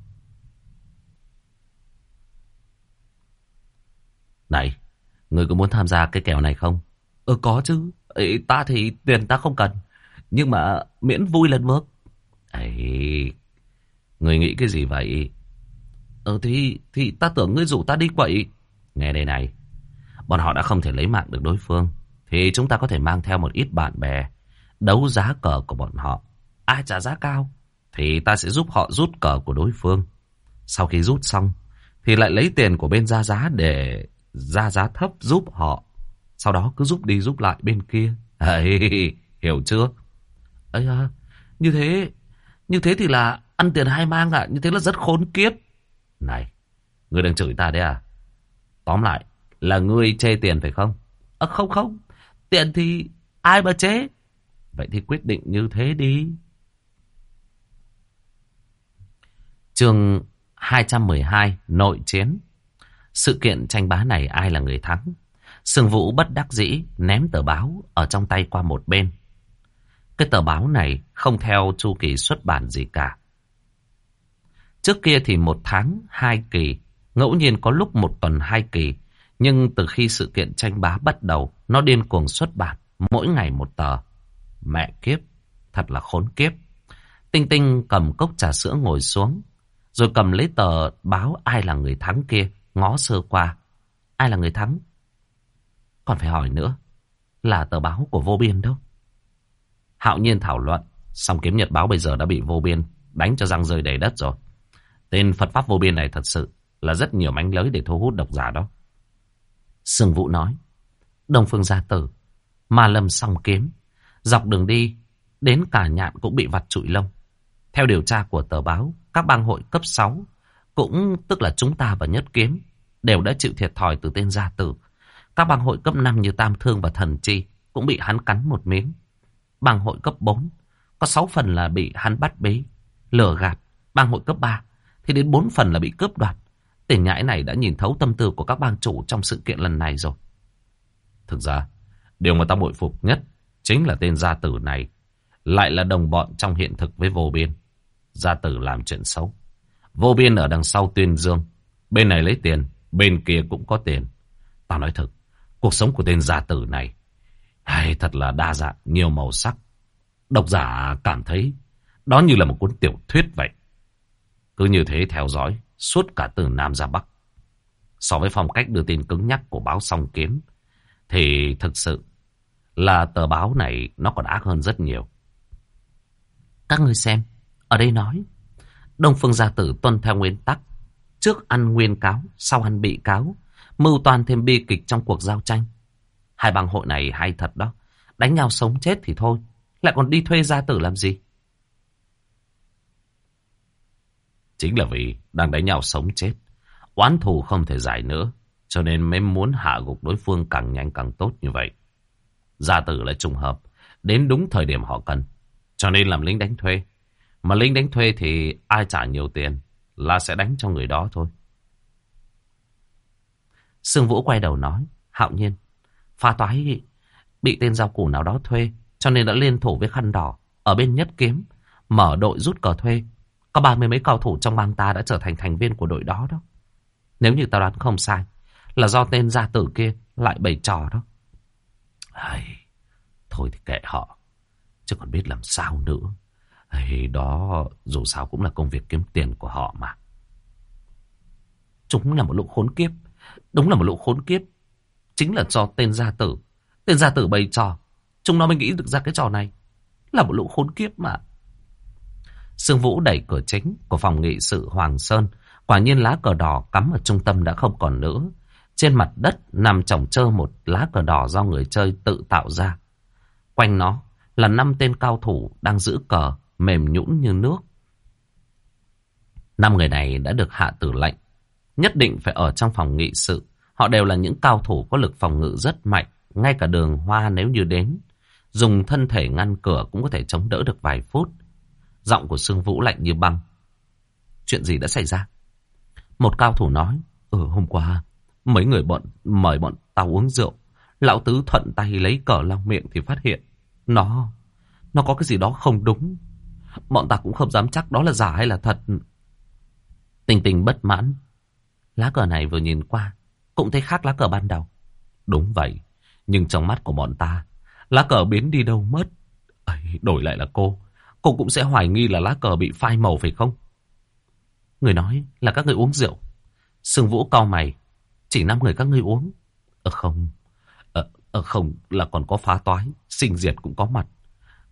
Này, ngươi có muốn tham gia cái kèo này không? Ừ có chứ. Ê, ta thì tiền ta không cần. Nhưng mà miễn vui lên mức. Ấy, người nghĩ cái gì vậy? ờ thì, thì ta tưởng ngươi rủ ta đi quậy. Nghe đây này, bọn họ đã không thể lấy mạng được đối phương. Thì chúng ta có thể mang theo một ít bạn bè. Đấu giá cờ của bọn họ. Ai trả giá cao? Thì ta sẽ giúp họ rút cờ của đối phương. Sau khi rút xong, thì lại lấy tiền của bên ra giá để ra giá thấp giúp họ. Sau đó cứ giúp đi giúp lại bên kia. Ấy, hiểu chưa? ấy à, như thế, như thế thì là ăn tiền hai mang à, như thế là rất khốn kiếp. Này, ngươi đang chửi ta đấy à? Tóm lại, là ngươi chê tiền phải không? À, không không, tiền thì ai mà chê? Vậy thì quyết định như thế đi. Chương 212 Nội chiến Sự kiện tranh bá này ai là người thắng? Sương Vũ bất đắc dĩ ném tờ báo ở trong tay qua một bên. Cái tờ báo này không theo chu kỳ xuất bản gì cả. Trước kia thì một tháng hai kỳ, ngẫu nhiên có lúc một tuần hai kỳ. Nhưng từ khi sự kiện tranh bá bắt đầu, nó điên cuồng xuất bản, mỗi ngày một tờ. Mẹ kiếp, thật là khốn kiếp. Tinh Tinh cầm cốc trà sữa ngồi xuống, rồi cầm lấy tờ báo ai là người thắng kia, ngó sơ qua. Ai là người thắng? Còn phải hỏi nữa, là tờ báo của vô biên đâu. Hạo nhiên thảo luận. Song kiếm nhật báo bây giờ đã bị vô biên. Đánh cho răng rơi đầy đất rồi. Tên Phật Pháp vô biên này thật sự là rất nhiều mánh lới để thu hút độc giả đó. Sương Vũ nói. Đông Phương gia tử. Ma lâm song kiếm. Dọc đường đi. Đến cả nhạn cũng bị vặt trụi lông. Theo điều tra của tờ báo. Các bang hội cấp 6. Cũng tức là chúng ta và nhất kiếm. Đều đã chịu thiệt thòi từ tên gia tử. Các bang hội cấp 5 như Tam Thương và Thần Chi. Cũng bị hắn cắn một miếng. Bang hội cấp 4. Có 6 phần là bị hắn bắt bế. Lừa gạt. Bang hội cấp 3 thì đến bốn phần là bị cướp đoạt. tiền nhãi này đã nhìn thấu tâm tư của các bang chủ trong sự kiện lần này rồi. Thực ra, điều mà ta bội phục nhất chính là tên gia tử này. Lại là đồng bọn trong hiện thực với vô biên. Gia tử làm chuyện xấu. Vô biên ở đằng sau tuyên dương. Bên này lấy tiền, bên kia cũng có tiền. Ta nói thật, cuộc sống của tên gia tử này hay thật là đa dạng, nhiều màu sắc. Độc giả cảm thấy đó như là một cuốn tiểu thuyết vậy. Cứ như thế theo dõi suốt cả từ Nam ra Bắc. So với phong cách đưa tin cứng nhắc của báo song kiếm thì thực sự là tờ báo này nó còn ác hơn rất nhiều. Các người xem, ở đây nói Đông Phương Gia Tử tuân theo nguyên tắc Trước ăn nguyên cáo, sau ăn bị cáo Mưu toàn thêm bi kịch trong cuộc giao tranh Hai bang hội này hay thật đó Đánh nhau sống chết thì thôi Lại còn đi thuê gia tử làm gì Chính là vì đang đánh nhau sống chết. Oán thù không thể giải nữa. Cho nên mới muốn hạ gục đối phương càng nhanh càng tốt như vậy. Gia tử lại trùng hợp. Đến đúng thời điểm họ cần. Cho nên làm lính đánh thuê. Mà lính đánh thuê thì ai trả nhiều tiền là sẽ đánh cho người đó thôi. Sương Vũ quay đầu nói. Hạo nhiên. Pha toái bị tên giao củ nào đó thuê. Cho nên đã liên thủ với khăn đỏ. Ở bên nhất kiếm. Mở đội rút cờ thuê. Có ba mươi mấy cầu thủ trong bang ta đã trở thành thành viên của đội đó đó. Nếu như tao đoán không sai, là do tên gia tử kia lại bày trò đó. Ai, thôi thì kệ họ, chứ còn biết làm sao nữa. Ai, đó dù sao cũng là công việc kiếm tiền của họ mà. Chúng là một lũ khốn kiếp, đúng là một lũ khốn kiếp. Chính là do tên gia tử, tên gia tử bày trò, chúng nó mới nghĩ được ra cái trò này. Là một lũ khốn kiếp mà. Sương Vũ đẩy cửa chính của phòng nghị sự Hoàng Sơn. Quả nhiên lá cờ đỏ cắm ở trung tâm đã không còn nữa. Trên mặt đất nằm chồng chơ một lá cờ đỏ do người chơi tự tạo ra. Quanh nó là năm tên cao thủ đang giữ cờ mềm nhũn như nước. Năm người này đã được hạ tử lệnh. Nhất định phải ở trong phòng nghị sự. Họ đều là những cao thủ có lực phòng ngự rất mạnh. Ngay cả đường hoa nếu như đến. Dùng thân thể ngăn cửa cũng có thể chống đỡ được vài phút. Giọng của Sương Vũ lạnh như băng. Chuyện gì đã xảy ra? Một cao thủ nói. Ừ hôm qua mấy người bọn mời bọn tao uống rượu. Lão Tứ thuận tay lấy cờ lau miệng thì phát hiện. Nó, nó có cái gì đó không đúng. Bọn ta cũng không dám chắc đó là giả hay là thật. Tình tình bất mãn. Lá cờ này vừa nhìn qua, cũng thấy khác lá cờ ban đầu. Đúng vậy, nhưng trong mắt của bọn ta, lá cờ biến đi đâu mất. Ấy, đổi lại là cô, Cô cũng sẽ hoài nghi là lá cờ bị phai màu phải không? Người nói là các người uống rượu. Sương Vũ cau mày. Chỉ năm người các ngươi uống. Ờ không. Ờ, ờ không là còn có phá toái. Sinh diệt cũng có mặt.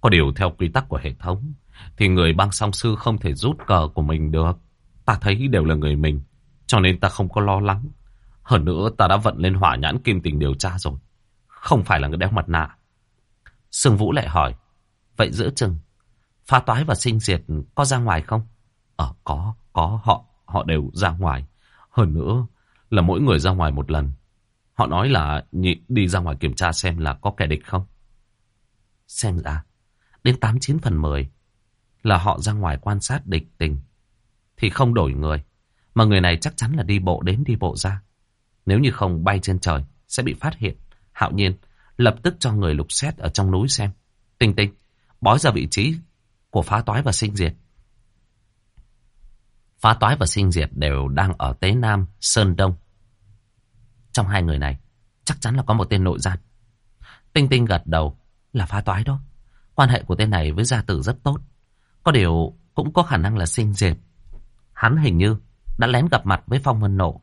Có điều theo quy tắc của hệ thống. Thì người băng song sư không thể rút cờ của mình được. Ta thấy đều là người mình. Cho nên ta không có lo lắng. Hơn nữa ta đã vận lên hỏa nhãn kim tình điều tra rồi. Không phải là người đeo mặt nạ. Sương Vũ lại hỏi. Vậy giữa chừng Phá toái và sinh diệt có ra ngoài không? Ờ, có, có, họ, họ đều ra ngoài. Hơn nữa là mỗi người ra ngoài một lần. Họ nói là đi ra ngoài kiểm tra xem là có kẻ địch không. Xem ra, đến 89 phần 10 là họ ra ngoài quan sát địch tình. Thì không đổi người, mà người này chắc chắn là đi bộ đến đi bộ ra. Nếu như không bay trên trời, sẽ bị phát hiện. Hạo nhiên, lập tức cho người lục xét ở trong núi xem. Tinh tinh, bói ra vị trí của phá toái và sinh diệt. Phá toái và sinh diệt đều đang ở Tế Nam, Sơn Đông. Trong hai người này, chắc chắn là có một tên nội gian. Tinh Tinh gật đầu là phá toái đó. Quan hệ của tên này với gia tử rất tốt. Có điều cũng có khả năng là sinh diệt. Hắn hình như đã lén gặp mặt với Phong Vân Nộ.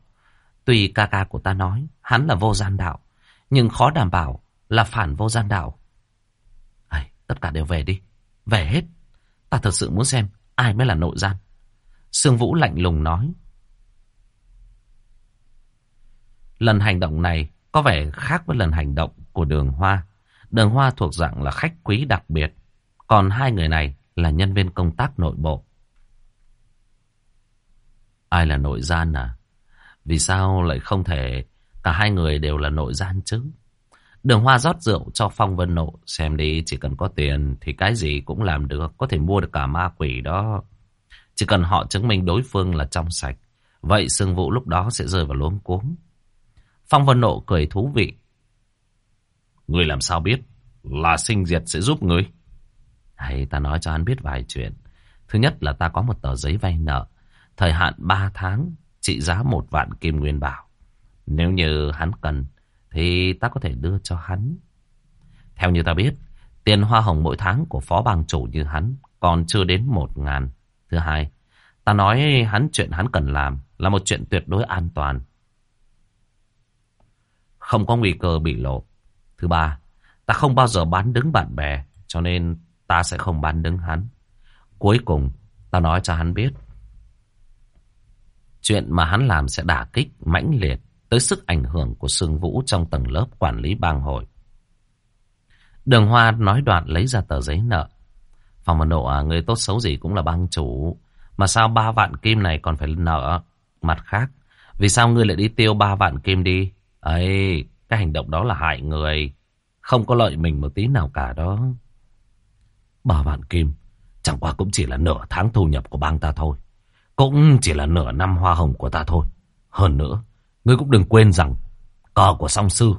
Tùy ca ca của ta nói hắn là vô gian đạo, nhưng khó đảm bảo là phản vô gian đạo. tất cả đều về đi. Về hết. Ta thật sự muốn xem ai mới là nội gian. Sương Vũ lạnh lùng nói. Lần hành động này có vẻ khác với lần hành động của đường hoa. Đường hoa thuộc dạng là khách quý đặc biệt. Còn hai người này là nhân viên công tác nội bộ. Ai là nội gian à? Vì sao lại không thể cả hai người đều là nội gian chứ? Đường Hoa rót rượu cho Phong Vân Nộ. Xem đi, chỉ cần có tiền thì cái gì cũng làm được. Có thể mua được cả ma quỷ đó. Chỉ cần họ chứng minh đối phương là trong sạch. Vậy Sương Vũ lúc đó sẽ rơi vào luống cuống. Phong Vân Nộ cười thú vị. Người làm sao biết là sinh diệt sẽ giúp người? Hay ta nói cho hắn biết vài chuyện. Thứ nhất là ta có một tờ giấy vay nợ. Thời hạn 3 tháng, trị giá một vạn kim nguyên bảo. Nếu như hắn cần, thì ta có thể đưa cho hắn. Theo như ta biết, tiền hoa hồng mỗi tháng của phó bang chủ như hắn còn chưa đến một ngàn. Thứ hai, ta nói hắn chuyện hắn cần làm là một chuyện tuyệt đối an toàn. Không có nguy cơ bị lộ. Thứ ba, ta không bao giờ bán đứng bạn bè, cho nên ta sẽ không bán đứng hắn. Cuối cùng, ta nói cho hắn biết. Chuyện mà hắn làm sẽ đả kích mãnh liệt tới sức ảnh hưởng của Sương Vũ trong tầng lớp quản lý bang hội. Đường Hoa nói đoạn lấy ra tờ giấy nợ. Phòng mật độ à, người tốt xấu gì cũng là bang chủ. Mà sao ba vạn kim này còn phải nợ? Mặt khác, vì sao ngươi lại đi tiêu ba vạn kim đi? ấy cái hành động đó là hại người. Không có lợi mình một tí nào cả đó. Ba vạn kim, chẳng qua cũng chỉ là nửa tháng thu nhập của bang ta thôi. Cũng chỉ là nửa năm hoa hồng của ta thôi. Hơn nữa, Ngươi cũng đừng quên rằng cờ của song sư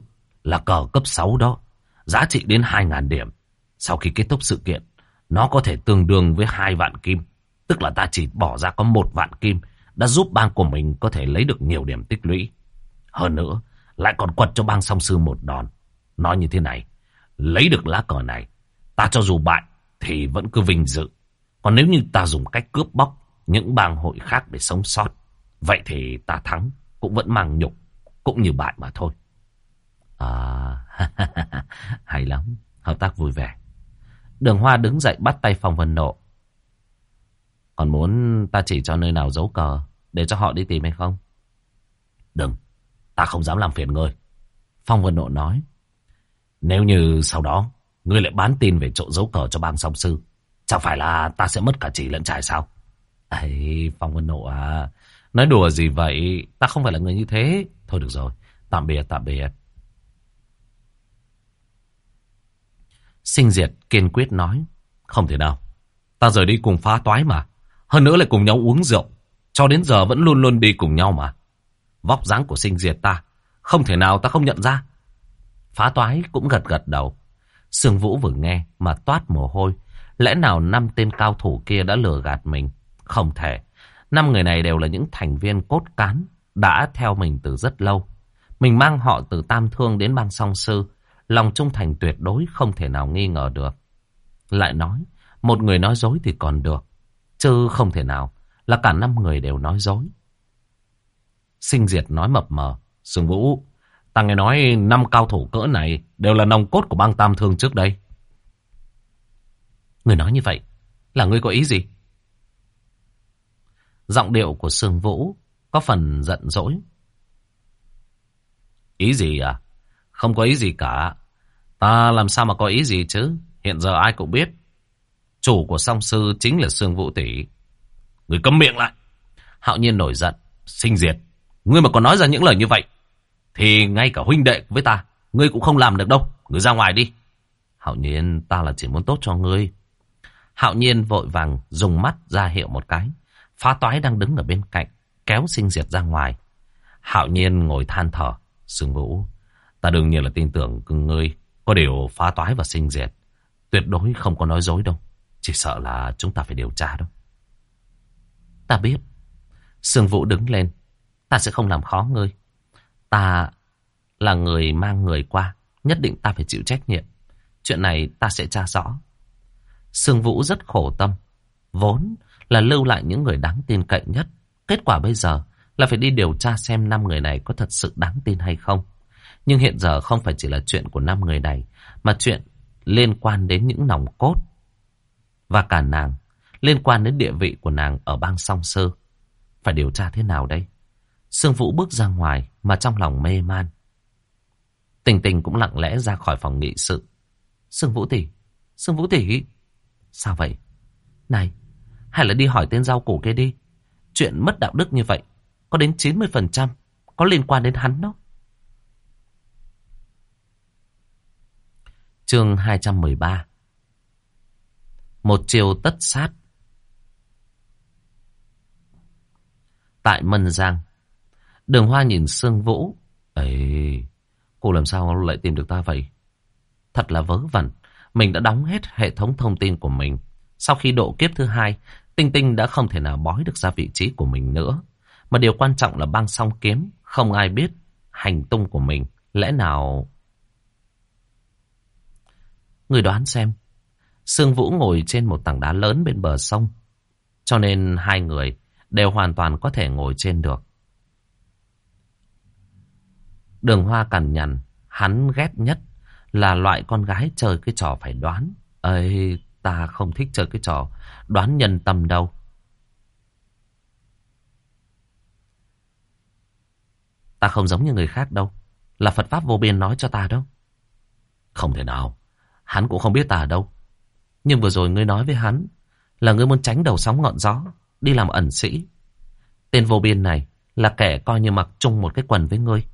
là cờ cấp 6 đó. Giá trị đến 2.000 điểm. Sau khi kết thúc sự kiện, nó có thể tương đương với hai vạn kim. Tức là ta chỉ bỏ ra có một vạn kim đã giúp bang của mình có thể lấy được nhiều điểm tích lũy. Hơn nữa, lại còn quật cho bang song sư một đòn. Nói như thế này, lấy được lá cờ này, ta cho dù bại thì vẫn cứ vinh dự. Còn nếu như ta dùng cách cướp bóc những bang hội khác để sống sót, vậy thì ta thắng cũng vẫn mang nhục, cũng như bại mà thôi. À, hay lắm, hợp tác vui vẻ. Đường Hoa đứng dậy bắt tay Phong Vân Nộ. Còn muốn ta chỉ cho nơi nào giấu cờ, để cho họ đi tìm hay không? Đừng, ta không dám làm phiền ngươi. Phong Vân Nộ nói. Nếu như sau đó, ngươi lại bán tin về chỗ giấu cờ cho bang song sư, chẳng phải là ta sẽ mất cả chỉ lẫn trải sao? Ấy, Phong Vân Nộ à, Nói đùa gì vậy? Ta không phải là người như thế. Thôi được rồi. Tạm biệt, tạm biệt. Sinh diệt kiên quyết nói. Không thể nào. Ta rời đi cùng phá toái mà. Hơn nữa lại cùng nhau uống rượu. Cho đến giờ vẫn luôn luôn đi cùng nhau mà. Vóc dáng của sinh diệt ta. Không thể nào ta không nhận ra. Phá toái cũng gật gật đầu. Sương Vũ vừa nghe mà toát mồ hôi. Lẽ nào năm tên cao thủ kia đã lừa gạt mình? Không thể. Năm người này đều là những thành viên cốt cán, đã theo mình từ rất lâu. Mình mang họ từ Tam Thương đến Ban song sư, lòng trung thành tuyệt đối không thể nào nghi ngờ được. Lại nói, một người nói dối thì còn được, chứ không thể nào là cả năm người đều nói dối. Sinh diệt nói mập mờ, Sương Vũ, ta nghe nói năm cao thủ cỡ này đều là nòng cốt của bang Tam Thương trước đây. Người nói như vậy, là người có ý gì? Giọng điệu của Sương Vũ có phần giận dỗi. Ý gì à? Không có ý gì cả. Ta làm sao mà có ý gì chứ? Hiện giờ ai cũng biết. Chủ của song sư chính là Sương Vũ Tỷ. Người câm miệng lại. Hạo nhiên nổi giận. Sinh diệt. Ngươi mà còn nói ra những lời như vậy. Thì ngay cả huynh đệ với ta. Ngươi cũng không làm được đâu. Ngươi ra ngoài đi. Hạo nhiên, ta là chỉ muốn tốt cho ngươi. Hạo nhiên vội vàng dùng mắt ra hiệu một cái. Phá toái đang đứng ở bên cạnh, kéo sinh diệt ra ngoài. Hạo nhiên ngồi than thở. Sương Vũ, ta đương nhiên là tin tưởng cưng ngươi có điều phá toái và sinh diệt. Tuyệt đối không có nói dối đâu. Chỉ sợ là chúng ta phải điều tra đâu. Ta biết. Sương Vũ đứng lên. Ta sẽ không làm khó ngươi. Ta là người mang người qua. Nhất định ta phải chịu trách nhiệm. Chuyện này ta sẽ tra rõ. Sương Vũ rất khổ tâm. Vốn là lưu lại những người đáng tin cậy nhất. Kết quả bây giờ là phải đi điều tra xem năm người này có thật sự đáng tin hay không. Nhưng hiện giờ không phải chỉ là chuyện của năm người này, mà chuyện liên quan đến những nòng cốt. Và cả nàng, liên quan đến địa vị của nàng ở bang song sơ. Phải điều tra thế nào đây? Sương Vũ bước ra ngoài mà trong lòng mê man. Tình tình cũng lặng lẽ ra khỏi phòng nghị sự. Sương Vũ tỷ, Sương Vũ tỷ. Sao vậy? Này, hay là đi hỏi tên rau củ kia đi. Chuyện mất đạo đức như vậy, có đến 90% có liên quan đến hắn đó. Chương 213 Một chiều tất sát. Tại Mân Giang Đường Hoa nhìn Sương Vũ. Ấy Cô làm sao lại tìm được ta vậy? Thật là vớ vẩn. Mình đã đóng hết hệ thống thông tin của mình. Sau khi độ kiếp thứ hai Tinh Tinh đã không thể nào bói được ra vị trí của mình nữa Mà điều quan trọng là băng song kiếm Không ai biết hành tung của mình Lẽ nào Người đoán xem. Sương Vũ ngồi trên một tảng đá lớn bên bờ sông. Cho nên hai người đều hoàn toàn có thể ngồi trên được. Đường hoa cằn nhằn, hắn ghét nhất là loại con gái chơi cái trò phải đoán. Ây, ta không thích chơi cái trò đoán nhân tâm đâu. Ta không giống như người khác đâu. Là Phật Pháp vô biên nói cho ta đâu. Không thể nào. Hắn cũng không biết ta ở đâu. Nhưng vừa rồi ngươi nói với hắn là ngươi muốn tránh đầu sóng ngọn gió, đi làm ẩn sĩ. Tên vô biên này là kẻ coi như mặc chung một cái quần với ngươi.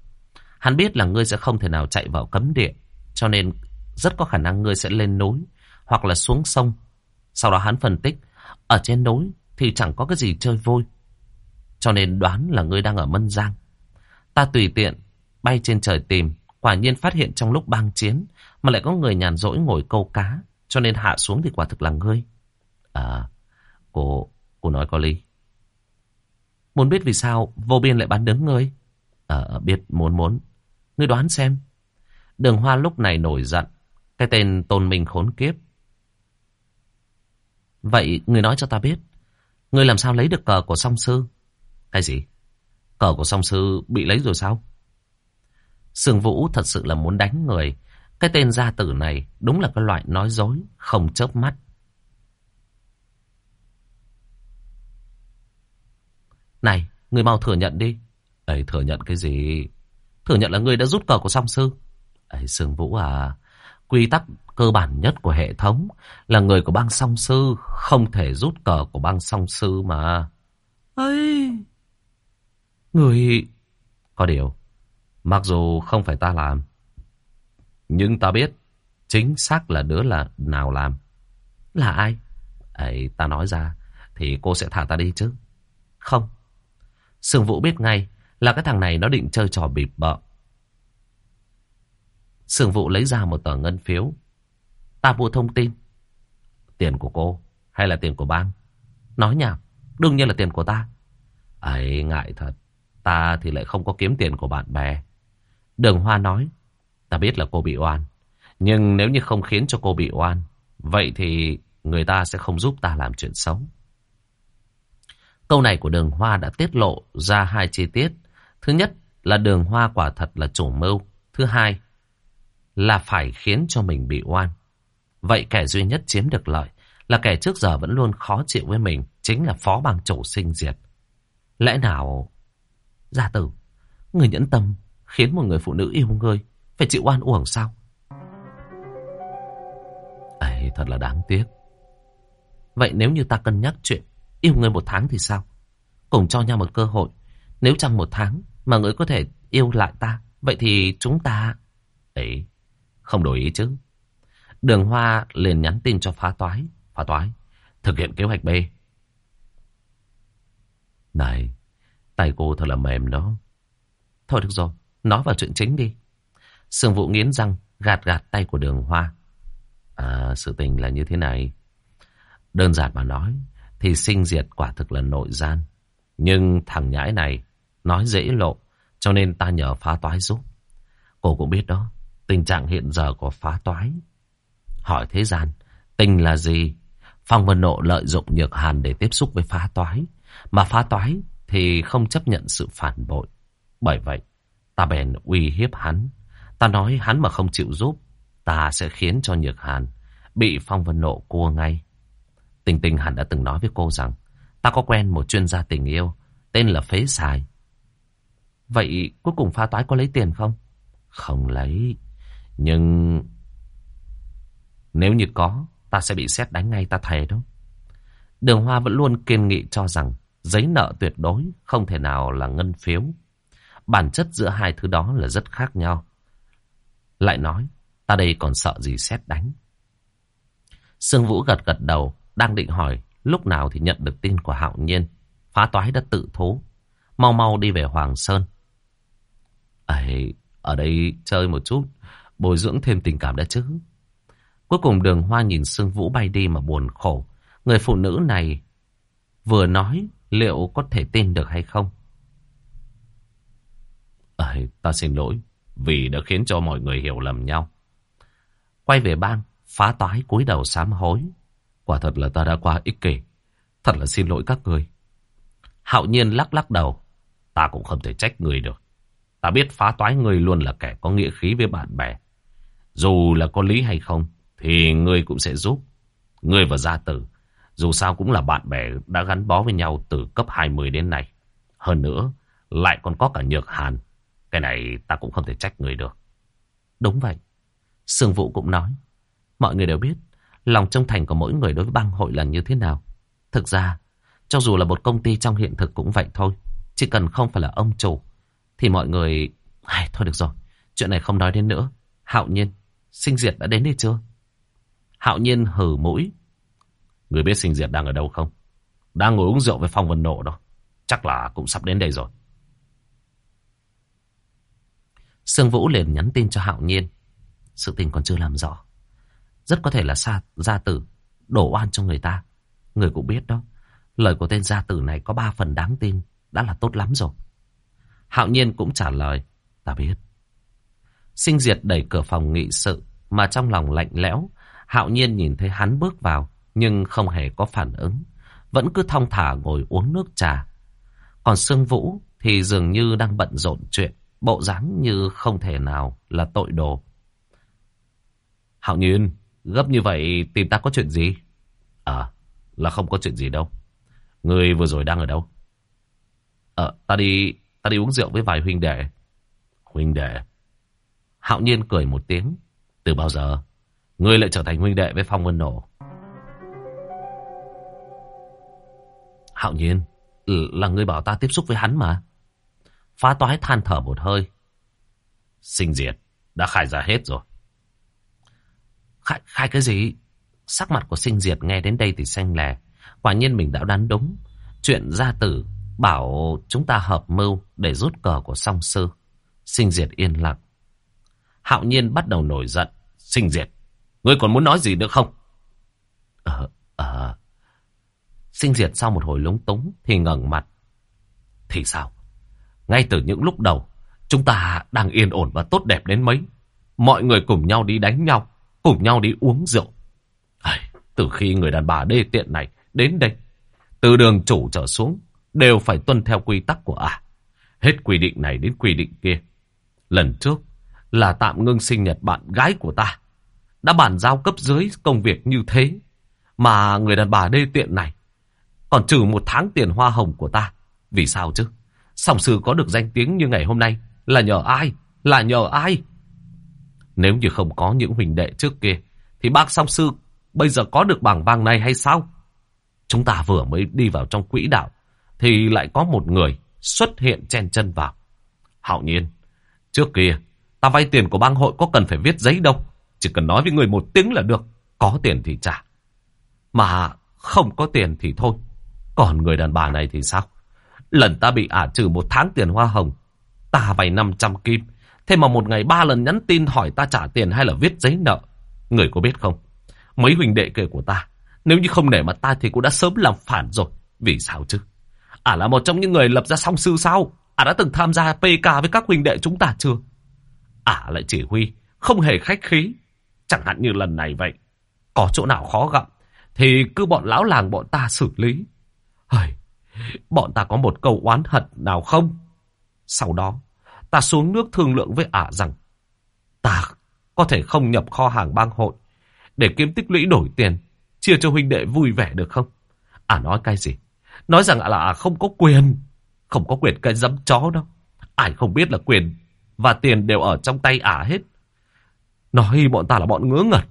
Hắn biết là ngươi sẽ không thể nào chạy vào cấm địa, cho nên rất có khả năng ngươi sẽ lên núi hoặc là xuống sông. Sau đó hắn phân tích, ở trên núi thì chẳng có cái gì chơi vui. Cho nên đoán là ngươi đang ở Mân Giang. Ta tùy tiện, bay trên trời tìm, quả nhiên phát hiện trong lúc bang chiến mà lại có người nhàn rỗi ngồi câu cá, cho nên hạ xuống thì quả thực là ngươi. À, cô, cô nói có lý. Muốn biết vì sao vô biên lại bắn đứng ngươi? Ờ, biết, muốn muốn. Ngươi đoán xem. Đường hoa lúc này nổi giận. Cái tên tôn minh khốn kiếp. Vậy người nói cho ta biết. người làm sao lấy được cờ của song sư? Cái gì? Cờ của song sư bị lấy rồi sao? Sương Vũ thật sự là muốn đánh người. Cái tên gia tử này đúng là cái loại nói dối, không chớp mắt. Này, người mau thừa nhận đi. Ấy, thừa nhận cái gì? Thừa nhận là người đã rút cờ của song sư. Ấy, Sương Vũ à, quy tắc cơ bản nhất của hệ thống là người của bang song sư không thể rút cờ của bang song sư mà. ấy Người... Có điều, mặc dù không phải ta làm, nhưng ta biết chính xác là đứa là nào làm. Là ai? Ấy, ta nói ra thì cô sẽ thả ta đi chứ. Không. Sương Vũ biết ngay là cái thằng này nó định chơi trò bịp bợ. Sương vụ lấy ra một tờ ngân phiếu. Ta mua thông tin. Tiền của cô hay là tiền của bang? Nói nhảm, đương nhiên là tiền của ta. Ấy, ngại thật. Ta thì lại không có kiếm tiền của bạn bè. Đường Hoa nói. Ta biết là cô bị oan. Nhưng nếu như không khiến cho cô bị oan, vậy thì người ta sẽ không giúp ta làm chuyện xấu. Câu này của đường hoa đã tiết lộ ra hai chi tiết. Thứ nhất là đường hoa quả thật là chủ mưu. Thứ hai là phải khiến cho mình bị oan. Vậy kẻ duy nhất chiếm được lợi là kẻ trước giờ vẫn luôn khó chịu với mình, chính là phó bằng chủ sinh diệt. Lẽ nào... Gia tử, người nhẫn tâm khiến một người phụ nữ yêu ngươi phải chịu oan uổng sao? Ấy, thật là đáng tiếc. Vậy nếu như ta cân nhắc chuyện yêu người một tháng thì sao? Cùng cho nhau một cơ hội. Nếu trong một tháng mà người có thể yêu lại ta, vậy thì chúng ta... Ấy, không đổi ý chứ. Đường Hoa liền nhắn tin cho phá toái. Phá toái, thực hiện kế hoạch B. Này, tay cô thật là mềm đó. Thôi được rồi, nói vào chuyện chính đi. Sương Vũ nghiến răng, gạt gạt tay của đường hoa. À, sự tình là như thế này. Đơn giản mà nói, thì sinh diệt quả thực là nội gian. Nhưng thằng nhãi này, nói dễ lộ, cho nên ta nhờ phá toái giúp. Cô cũng biết đó, tình trạng hiện giờ của phá toái. Hỏi thế gian, tình là gì? Phong Vân Nộ lợi dụng nhược hàn để tiếp xúc với phá toái. Mà phá toái thì không chấp nhận sự phản bội. Bởi vậy, ta bèn uy hiếp hắn. Ta nói hắn mà không chịu giúp, ta sẽ khiến cho Nhược Hàn bị phong vân nộ cua ngay. Tình tình hẳn đã từng nói với cô rằng ta có quen một chuyên gia tình yêu tên là Phế Sài. Vậy cuối cùng phá toái có lấy tiền không? Không lấy. Nhưng nếu như có, ta sẽ bị xét đánh ngay ta thề đó. Đường Hoa vẫn luôn kiên nghị cho rằng giấy nợ tuyệt đối không thể nào là ngân phiếu. Bản chất giữa hai thứ đó là rất khác nhau. Lại nói, ta đây còn sợ gì xét đánh. Sương Vũ gật gật đầu, đang định hỏi lúc nào thì nhận được tin của Hạo Nhiên. Phá toái đã tự thú, mau mau đi về Hoàng Sơn. Ấy, ở đây chơi một chút, bồi dưỡng thêm tình cảm đã chứ. Cuối cùng đường hoa nhìn Sương Vũ bay đi mà buồn khổ. Người phụ nữ này vừa nói liệu có thể tin được hay không? À, ta xin lỗi vì đã khiến cho mọi người hiểu lầm nhau. Quay về bang, phá toái cúi đầu sám hối. Quả thật là ta đã qua ích kỷ. Thật là xin lỗi các người. Hạo nhiên lắc lắc đầu. Ta cũng không thể trách người được. Ta biết phá toái người luôn là kẻ có nghĩa khí với bạn bè. Dù là có lý hay không, thì ngươi cũng sẽ giúp. ngươi và gia tử, dù sao cũng là bạn bè đã gắn bó với nhau từ cấp 20 đến nay. Hơn nữa, lại còn có cả nhược hàn. Cái này ta cũng không thể trách người được. Đúng vậy. Sương Vũ cũng nói. Mọi người đều biết, lòng trung thành của mỗi người đối với bang hội là như thế nào. Thực ra, cho dù là một công ty trong hiện thực cũng vậy thôi. Chỉ cần không phải là ông chủ, thì mọi người... Ai, thôi được rồi, chuyện này không nói đến nữa. Hạo nhiên, sinh diệt đã đến đây chưa? Hạo nhiên hử mũi. Người biết sinh diệt đang ở đâu không? Đang ngồi uống rượu với Phong Vân Nộ đó. Chắc là cũng sắp đến đây rồi. Sương Vũ liền nhắn tin cho Hạo Nhiên. Sự tình còn chưa làm rõ. Rất có thể là xa, gia tử đổ oan cho người ta. Người cũng biết đó. Lời của tên gia tử này có ba phần đáng tin. Đã là tốt lắm rồi. Hạo Nhiên cũng trả lời. Ta biết. Sinh diệt đẩy cửa phòng nghị sự. Mà trong lòng lạnh lẽo. Hạo Nhiên nhìn thấy hắn bước vào. Nhưng không hề có phản ứng. Vẫn cứ thong thả ngồi uống nước trà. Còn Sương Vũ thì dường như đang bận rộn chuyện. Bộ dáng như không thể nào là tội đồ. Hạo Nhiên, gấp như vậy tìm ta có chuyện gì? À, là không có chuyện gì đâu. Người vừa rồi đang ở đâu? Ờ, ta đi, ta đi uống rượu với vài huynh đệ. Huynh đệ? Hạo Nhiên cười một tiếng. Từ bao giờ, ngươi lại trở thành huynh đệ với Phong Vân Nổ? Hạo Nhiên, ừ, là ngươi bảo ta tiếp xúc với hắn mà. Phá toái than thở một hơi. Sinh diệt, đã khai ra hết rồi. Khai, khai cái gì? Sắc mặt của sinh diệt nghe đến đây thì xanh lè. Quả nhiên mình đã đoán đúng. Chuyện gia tử bảo chúng ta hợp mưu để rút cờ của song sư. Sinh diệt yên lặng. Hạo nhiên bắt đầu nổi giận. Sinh diệt, ngươi còn muốn nói gì nữa không? Ờ, ờ. Sinh diệt sau một hồi lúng túng thì ngẩng mặt. Thì sao? Ngay từ những lúc đầu, chúng ta đang yên ổn và tốt đẹp đến mấy. Mọi người cùng nhau đi đánh nhau, cùng nhau đi uống rượu. À, từ khi người đàn bà đê tiện này đến đây, từ đường chủ trở xuống, đều phải tuân theo quy tắc của ả. Hết quy định này đến quy định kia. Lần trước là tạm ngưng sinh nhật bạn gái của ta. Đã bàn giao cấp dưới công việc như thế. Mà người đàn bà đê tiện này còn trừ một tháng tiền hoa hồng của ta. Vì sao chứ? Sòng sư có được danh tiếng như ngày hôm nay là nhờ ai? Là nhờ ai? Nếu như không có những huỳnh đệ trước kia, thì bác song sư bây giờ có được bảng vàng này hay sao? Chúng ta vừa mới đi vào trong quỹ đạo, thì lại có một người xuất hiện chen chân vào. Hạo nhiên, trước kia, ta vay tiền của bang hội có cần phải viết giấy đâu. Chỉ cần nói với người một tiếng là được. Có tiền thì trả. Mà không có tiền thì thôi. Còn người đàn bà này thì sao? Lần ta bị ả trừ một tháng tiền hoa hồng. Ta vay 500 kim. Thế mà một ngày ba lần nhắn tin hỏi ta trả tiền hay là viết giấy nợ. Người có biết không? Mấy huynh đệ kể của ta. Nếu như không để mặt ta thì cũng đã sớm làm phản rồi. Vì sao chứ? Ả là một trong những người lập ra song sư sao? Ả đã từng tham gia PK với các huynh đệ chúng ta chưa? Ả lại chỉ huy. Không hề khách khí. Chẳng hạn như lần này vậy. Có chỗ nào khó gặp. Thì cứ bọn lão làng bọn ta xử lý. Hời, Bọn ta có một câu oán hận nào không? Sau đó, ta xuống nước thương lượng với ả rằng ta có thể không nhập kho hàng bang hội để kiếm tích lũy đổi tiền, chia cho huynh đệ vui vẻ được không? À nói cái gì? Nói rằng là không có quyền, không có quyền cái dấm chó đâu. Ai không biết là quyền và tiền đều ở trong tay ả hết. Nói bọn ta là bọn ngớ ngẩn,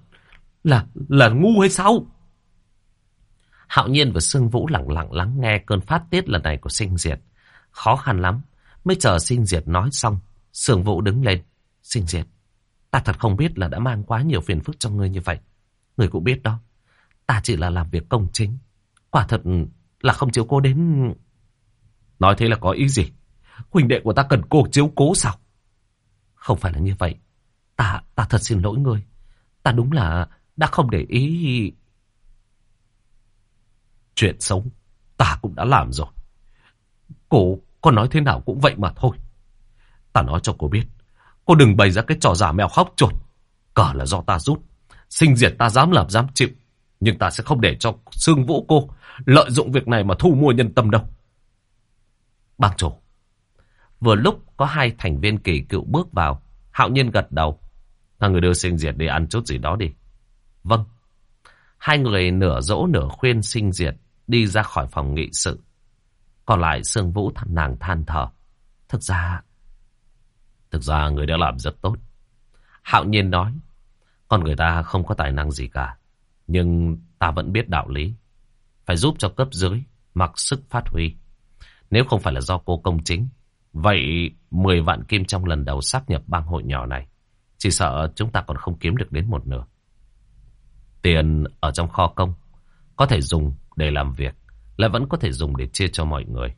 là là ngu hay sao? Hạo nhiên và Sương Vũ lặng lặng lắng nghe cơn phát tiết lần này của sinh diệt. Khó khăn lắm, mới chờ sinh diệt nói xong. Sương Vũ đứng lên. Sinh diệt, ta thật không biết là đã mang quá nhiều phiền phức cho ngươi như vậy. Ngươi cũng biết đó, ta chỉ là làm việc công chính. Quả thật là không chiếu cố đến... Nói thế là có ý gì? Huỳnh đệ của ta cần cô chiếu cố sao? Không phải là như vậy. Ta, ta thật xin lỗi ngươi. Ta đúng là đã không để ý... Chuyện sống, ta cũng đã làm rồi. Cô, có nói thế nào cũng vậy mà thôi. Ta nói cho cô biết, cô đừng bày ra cái trò giả mèo khóc chuột. Cờ là do ta rút. Sinh diệt ta dám làm dám chịu. Nhưng ta sẽ không để cho xương vũ cô lợi dụng việc này mà thu mua nhân tâm đâu. Bang chủ. Vừa lúc có hai thành viên kỳ cựu bước vào. Hạo nhiên gật đầu. Các người đưa sinh diệt đi, ăn chút gì đó đi. Vâng. Hai người nửa dỗ nửa khuyên sinh diệt, đi ra khỏi phòng nghị sự. Còn lại Sương Vũ thằng nàng than thở. Thực ra... Thực ra người đã làm rất tốt. Hạo nhiên nói. Còn người ta không có tài năng gì cả. Nhưng ta vẫn biết đạo lý. Phải giúp cho cấp dưới, mặc sức phát huy. Nếu không phải là do cô công chính. Vậy 10 vạn kim trong lần đầu sáp nhập bang hội nhỏ này. Chỉ sợ chúng ta còn không kiếm được đến một nửa. Tiền ở trong kho công. Có thể dùng để làm việc. Lại vẫn có thể dùng để chia cho mọi người.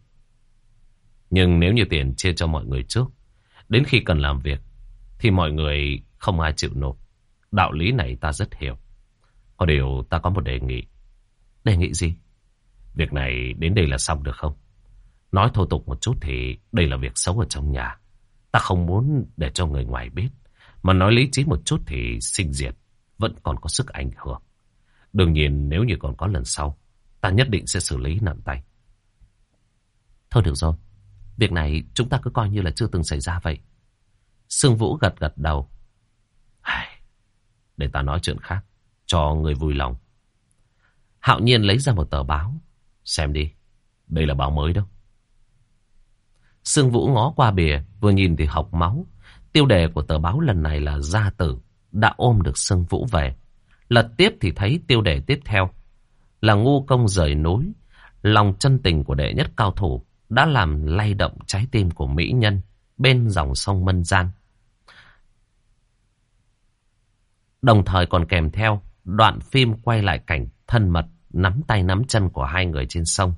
Nhưng nếu như tiền chia cho mọi người trước. Đến khi cần làm việc. Thì mọi người không ai chịu nộp. Đạo lý này ta rất hiểu. Có điều ta có một đề nghị. Đề nghị gì? Việc này đến đây là xong được không? Nói thô tục một chút thì đây là việc xấu ở trong nhà. Ta không muốn để cho người ngoài biết. Mà nói lý trí một chút thì sinh diệt vẫn còn có sức ảnh hưởng. Đương nhiên nếu như còn có lần sau, ta nhất định sẽ xử lý nặng tay. Thôi được rồi, việc này chúng ta cứ coi như là chưa từng xảy ra vậy. Sương Vũ gật gật đầu. Để ta nói chuyện khác, cho người vui lòng. Hạo nhiên lấy ra một tờ báo. Xem đi, đây là báo mới đâu. Sương Vũ ngó qua bìa, vừa nhìn thì học máu. Tiêu đề của tờ báo lần này là Gia Tử đã ôm được Sương Vũ về. Lật tiếp thì thấy tiêu đề tiếp theo là ngu công rời núi. Lòng chân tình của đệ nhất cao thủ đã làm lay động trái tim của mỹ nhân bên dòng sông Mân Gian. Đồng thời còn kèm theo đoạn phim quay lại cảnh thân mật nắm tay nắm chân của hai người trên sông.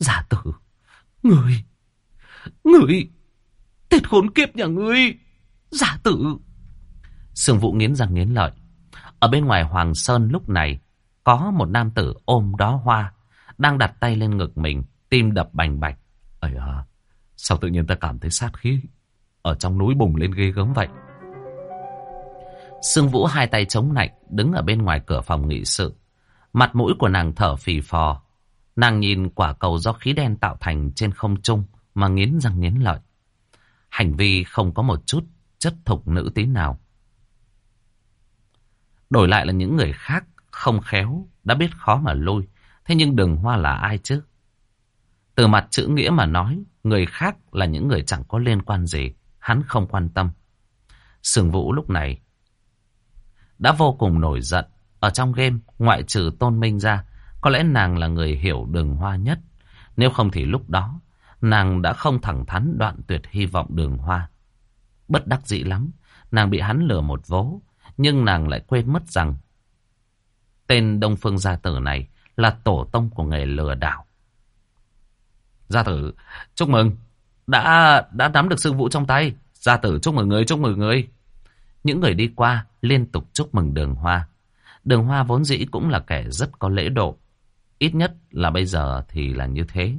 Giả tử, người, người, tên khốn kiếp nhà ngươi, giả tử. Sương Vũ nghiến răng nghiến lợi. Ở bên ngoài Hoàng Sơn lúc này, có một nam tử ôm đó hoa, đang đặt tay lên ngực mình, tim đập bành bạch. Ây à, sao tự nhiên ta cảm thấy sát khí ở trong núi bùng lên ghê gớm vậy? Sương Vũ hai tay chống nạnh, đứng ở bên ngoài cửa phòng nghị sự. Mặt mũi của nàng thở phì phò. Nàng nhìn quả cầu do khí đen tạo thành trên không trung mà nghiến răng nghiến lợi. Hành vi không có một chút chất thục nữ tí nào. Đổi lại là những người khác không khéo, đã biết khó mà lôi. Thế nhưng đường hoa là ai chứ? Từ mặt chữ nghĩa mà nói, người khác là những người chẳng có liên quan gì, hắn không quan tâm. Sừng Vũ lúc này đã vô cùng nổi giận. Ở trong game, ngoại trừ tôn minh ra, có lẽ nàng là người hiểu đường hoa nhất. Nếu không thì lúc đó, nàng đã không thẳng thắn đoạn tuyệt hy vọng đường hoa. Bất đắc dĩ lắm, nàng bị hắn lừa một vố, nhưng nàng lại quên mất rằng tên Đông Phương Gia Tử này là tổ tông của nghề lừa đảo. Gia Tử, chúc mừng, đã đã nắm được sư vũ trong tay. Gia Tử chúc mừng người, chúc mừng người. Những người đi qua liên tục chúc mừng đường hoa. Đường hoa vốn dĩ cũng là kẻ rất có lễ độ. Ít nhất là bây giờ thì là như thế.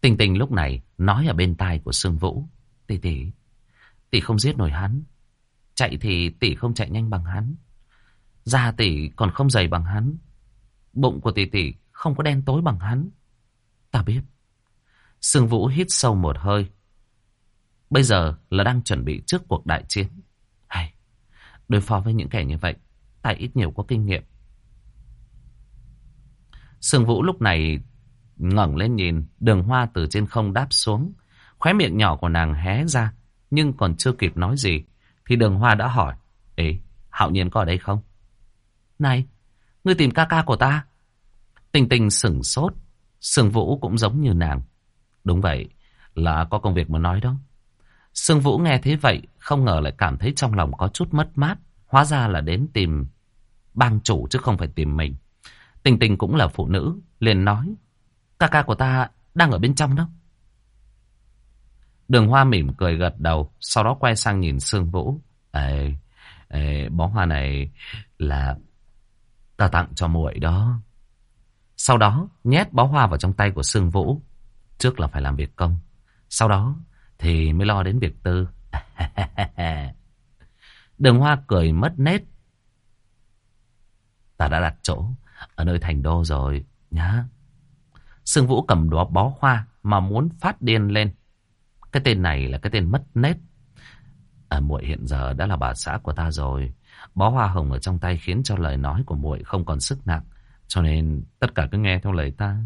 Tình tình lúc này nói ở bên tai của Sương Vũ. Tỷ tỷ, tỷ không giết nổi hắn. Chạy thì tỷ không chạy nhanh bằng hắn. Da tỷ còn không dày bằng hắn. Bụng của tỷ tỷ không có đen tối bằng hắn. Ta biết. Sương Vũ hít sâu một hơi. Bây giờ là đang chuẩn bị trước cuộc đại chiến. Hay, đối phó với những kẻ như vậy, ta ít nhiều có kinh nghiệm. Sương Vũ lúc này ngẩng lên nhìn đường hoa từ trên không đáp xuống. Khóe miệng nhỏ của nàng hé ra, nhưng còn chưa kịp nói gì, thì đường hoa đã hỏi. Ê, hạo nhiên có ở đây không? Này, ngươi tìm ca ca của ta. Tình tình sửng sốt, Sương Vũ cũng giống như nàng. Đúng vậy, là có công việc muốn nói đó. Sương Vũ nghe thế vậy, không ngờ lại cảm thấy trong lòng có chút mất mát. Hóa ra là đến tìm bang chủ chứ không phải tìm mình. Tình tình cũng là phụ nữ, liền nói. Ca ca của ta đang ở bên trong đó. Đường Hoa mỉm cười gật đầu, sau đó quay sang nhìn Sương Vũ. Ê, ê, bó hoa này là ta tặng cho muội đó. Sau đó nhét bó hoa vào trong tay của Sương Vũ. Trước là phải làm việc công. Sau đó thì mới lo đến việc tư. Đường Hoa cười mất nét. Ta đã đặt chỗ ở nơi thành đô rồi nhá. Sương Vũ cầm đó bó hoa mà muốn phát điên lên. Cái tên này là cái tên mất nét. À, muội hiện giờ đã là bà xã của ta rồi. Bó hoa hồng ở trong tay khiến cho lời nói của muội không còn sức nặng. Cho nên tất cả cứ nghe theo lời ta.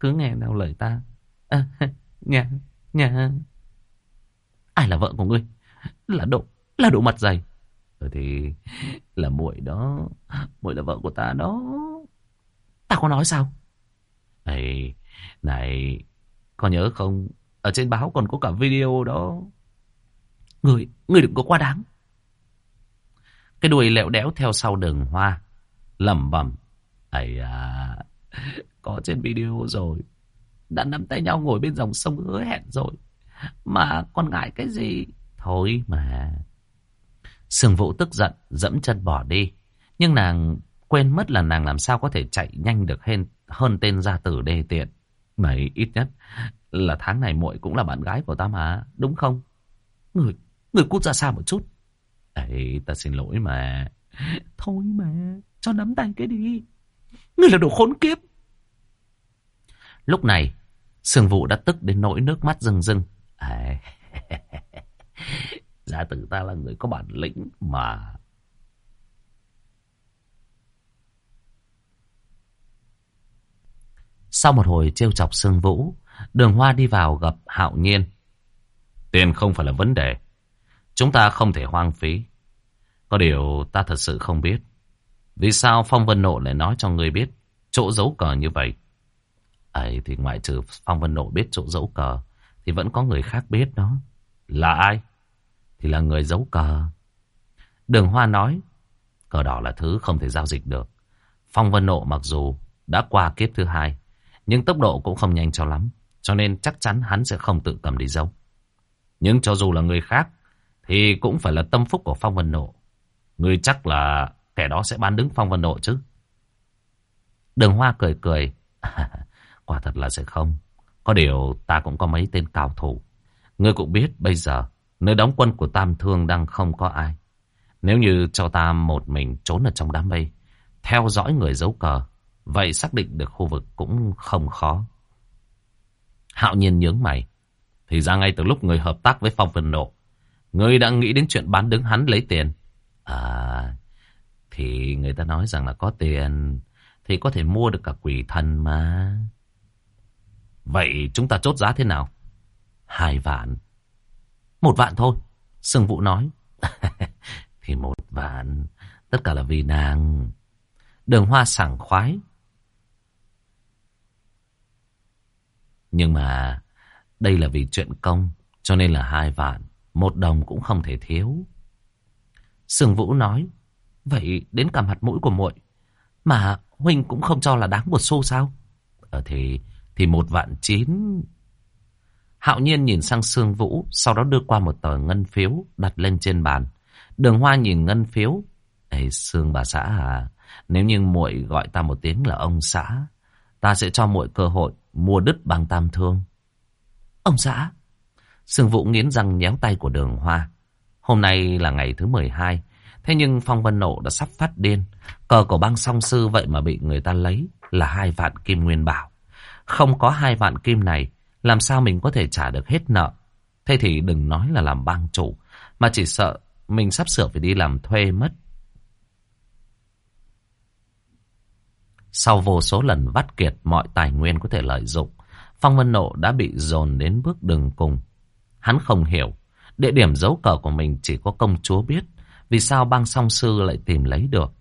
Cứ nghe theo lời ta. À, nhá. Ai là vợ của ngươi? Là độ, là độ mặt dày. Rồi thì là muội đó. Muội là vợ của ta đó. Ta có nói sao? Này, này, có nhớ không? Ở trên báo còn có cả video đó. Người, người đừng có quá đáng. Cái đuôi lẹo đẽo theo sau đường hoa. lẩm bẩm. Ây à, có trên video rồi. Đã nắm tay nhau ngồi bên dòng sông hứa hẹn rồi. Mà còn ngại cái gì? Thôi mà. Sương Vũ tức giận, dẫm chân bỏ đi. Nhưng nàng quên mất là nàng làm sao có thể chạy nhanh được hơn, hơn tên gia tử đê tiện. Mày ít nhất là tháng này muội cũng là bạn gái của ta mà, đúng không? Người, người cút ra xa một chút. Ấy, ta xin lỗi mà. Thôi mà, cho nắm tay cái đi. Người là đồ khốn kiếp. Lúc này, Sương Vũ đã tức đến nỗi nước mắt rưng rưng. À, Dạ, Gia tử ta là người có bản lĩnh mà. Sau một hồi trêu chọc Sương Vũ, đường hoa đi vào gặp Hạo Nhiên. Tiền không phải là vấn đề. Chúng ta không thể hoang phí. Có điều ta thật sự không biết. Vì sao Phong Vân Nộ lại nói cho người biết chỗ giấu cờ như vậy? ấy thì ngoại trừ Phong Vân Nộ biết chỗ giấu cờ, thì vẫn có người khác biết đó. Là ai? Thì là người giấu cờ. Đường Hoa nói, cờ đỏ là thứ không thể giao dịch được. Phong Vân Nộ mặc dù đã qua kiếp thứ hai, nhưng tốc độ cũng không nhanh cho lắm. Cho nên chắc chắn hắn sẽ không tự cầm đi giấu. Nhưng cho dù là người khác, thì cũng phải là tâm phúc của Phong Vân Nộ. Người chắc là kẻ đó sẽ bán đứng Phong Vân Nộ chứ. Đường Hoa cười cười. Quả thật là sẽ không. Có điều ta cũng có mấy tên cao thủ. Ngươi cũng biết bây giờ nơi đóng quân của Tam Thương đang không có ai. Nếu như cho ta một mình trốn ở trong đám mây, theo dõi người giấu cờ, vậy xác định được khu vực cũng không khó. Hạo nhiên nhướng mày. Thì ra ngay từ lúc người hợp tác với Phong Vân Nộ, người đã nghĩ đến chuyện bán đứng hắn lấy tiền. À, thì người ta nói rằng là có tiền thì có thể mua được cả quỷ thần mà. Vậy chúng ta chốt giá thế nào? Hai vạn. Một vạn thôi. Sương Vũ nói. thì một vạn. Tất cả là vì nàng. Đường hoa sảng khoái. Nhưng mà đây là vì chuyện công. Cho nên là hai vạn. Một đồng cũng không thể thiếu. Sương Vũ nói. Vậy đến cả mặt mũi của muội, Mà Huynh cũng không cho là đáng một xu sao? Ờ thì thì một vạn chín. Hạo nhiên nhìn sang Sương Vũ, sau đó đưa qua một tờ ngân phiếu đặt lên trên bàn. Đường Hoa nhìn ngân phiếu. Ê, Sương bà xã à, nếu như muội gọi ta một tiếng là ông xã, ta sẽ cho muội cơ hội mua đứt bằng tam thương. Ông xã? Sương Vũ nghiến răng nhéo tay của đường Hoa. Hôm nay là ngày thứ 12, thế nhưng Phong Vân Nộ đã sắp phát điên. Cờ của băng song sư vậy mà bị người ta lấy là hai vạn kim nguyên bảo. Không có hai vạn kim này, làm sao mình có thể trả được hết nợ? Thế thì đừng nói là làm bang chủ, mà chỉ sợ mình sắp sửa phải đi làm thuê mất. Sau vô số lần vắt kiệt mọi tài nguyên có thể lợi dụng, Phong Vân Nộ đã bị dồn đến bước đường cùng. Hắn không hiểu, địa điểm giấu cờ của mình chỉ có công chúa biết, vì sao bang song sư lại tìm lấy được.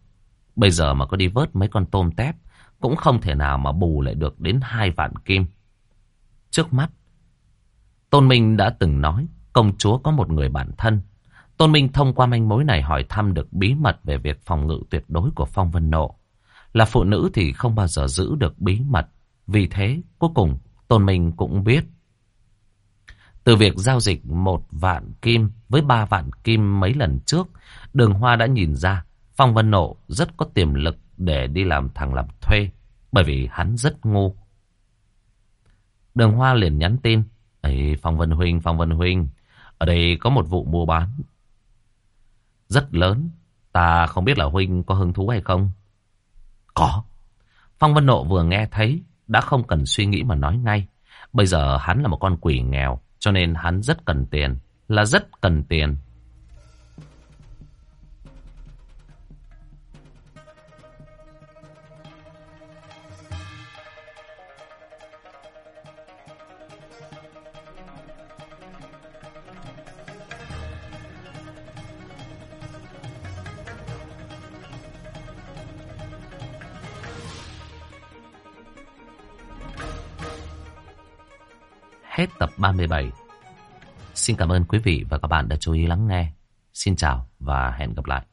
Bây giờ mà có đi vớt mấy con tôm tép, cũng không thể nào mà bù lại được đến hai vạn kim. Trước mắt, Tôn Minh đã từng nói công chúa có một người bạn thân. Tôn Minh thông qua manh mối này hỏi thăm được bí mật về việc phòng ngự tuyệt đối của Phong Vân Nộ. Là phụ nữ thì không bao giờ giữ được bí mật. Vì thế, cuối cùng, Tôn Minh cũng biết. Từ việc giao dịch một vạn kim với ba vạn kim mấy lần trước, Đường Hoa đã nhìn ra Phong Vân Nộ rất có tiềm lực để đi làm thằng làm thuê, bởi vì hắn rất ngu. Đường Hoa liền nhắn tin, Ê, Phong Vân Huynh, Phong Vân Huynh, ở đây có một vụ mua bán rất lớn, ta không biết là Huynh có hứng thú hay không? Có. Phong Vân Nộ vừa nghe thấy, đã không cần suy nghĩ mà nói ngay. Bây giờ hắn là một con quỷ nghèo, cho nên hắn rất cần tiền, là rất cần tiền. Hết tập 37. Xin cảm ơn quý vị và các bạn đã chú ý lắng nghe. Xin chào và hẹn gặp lại.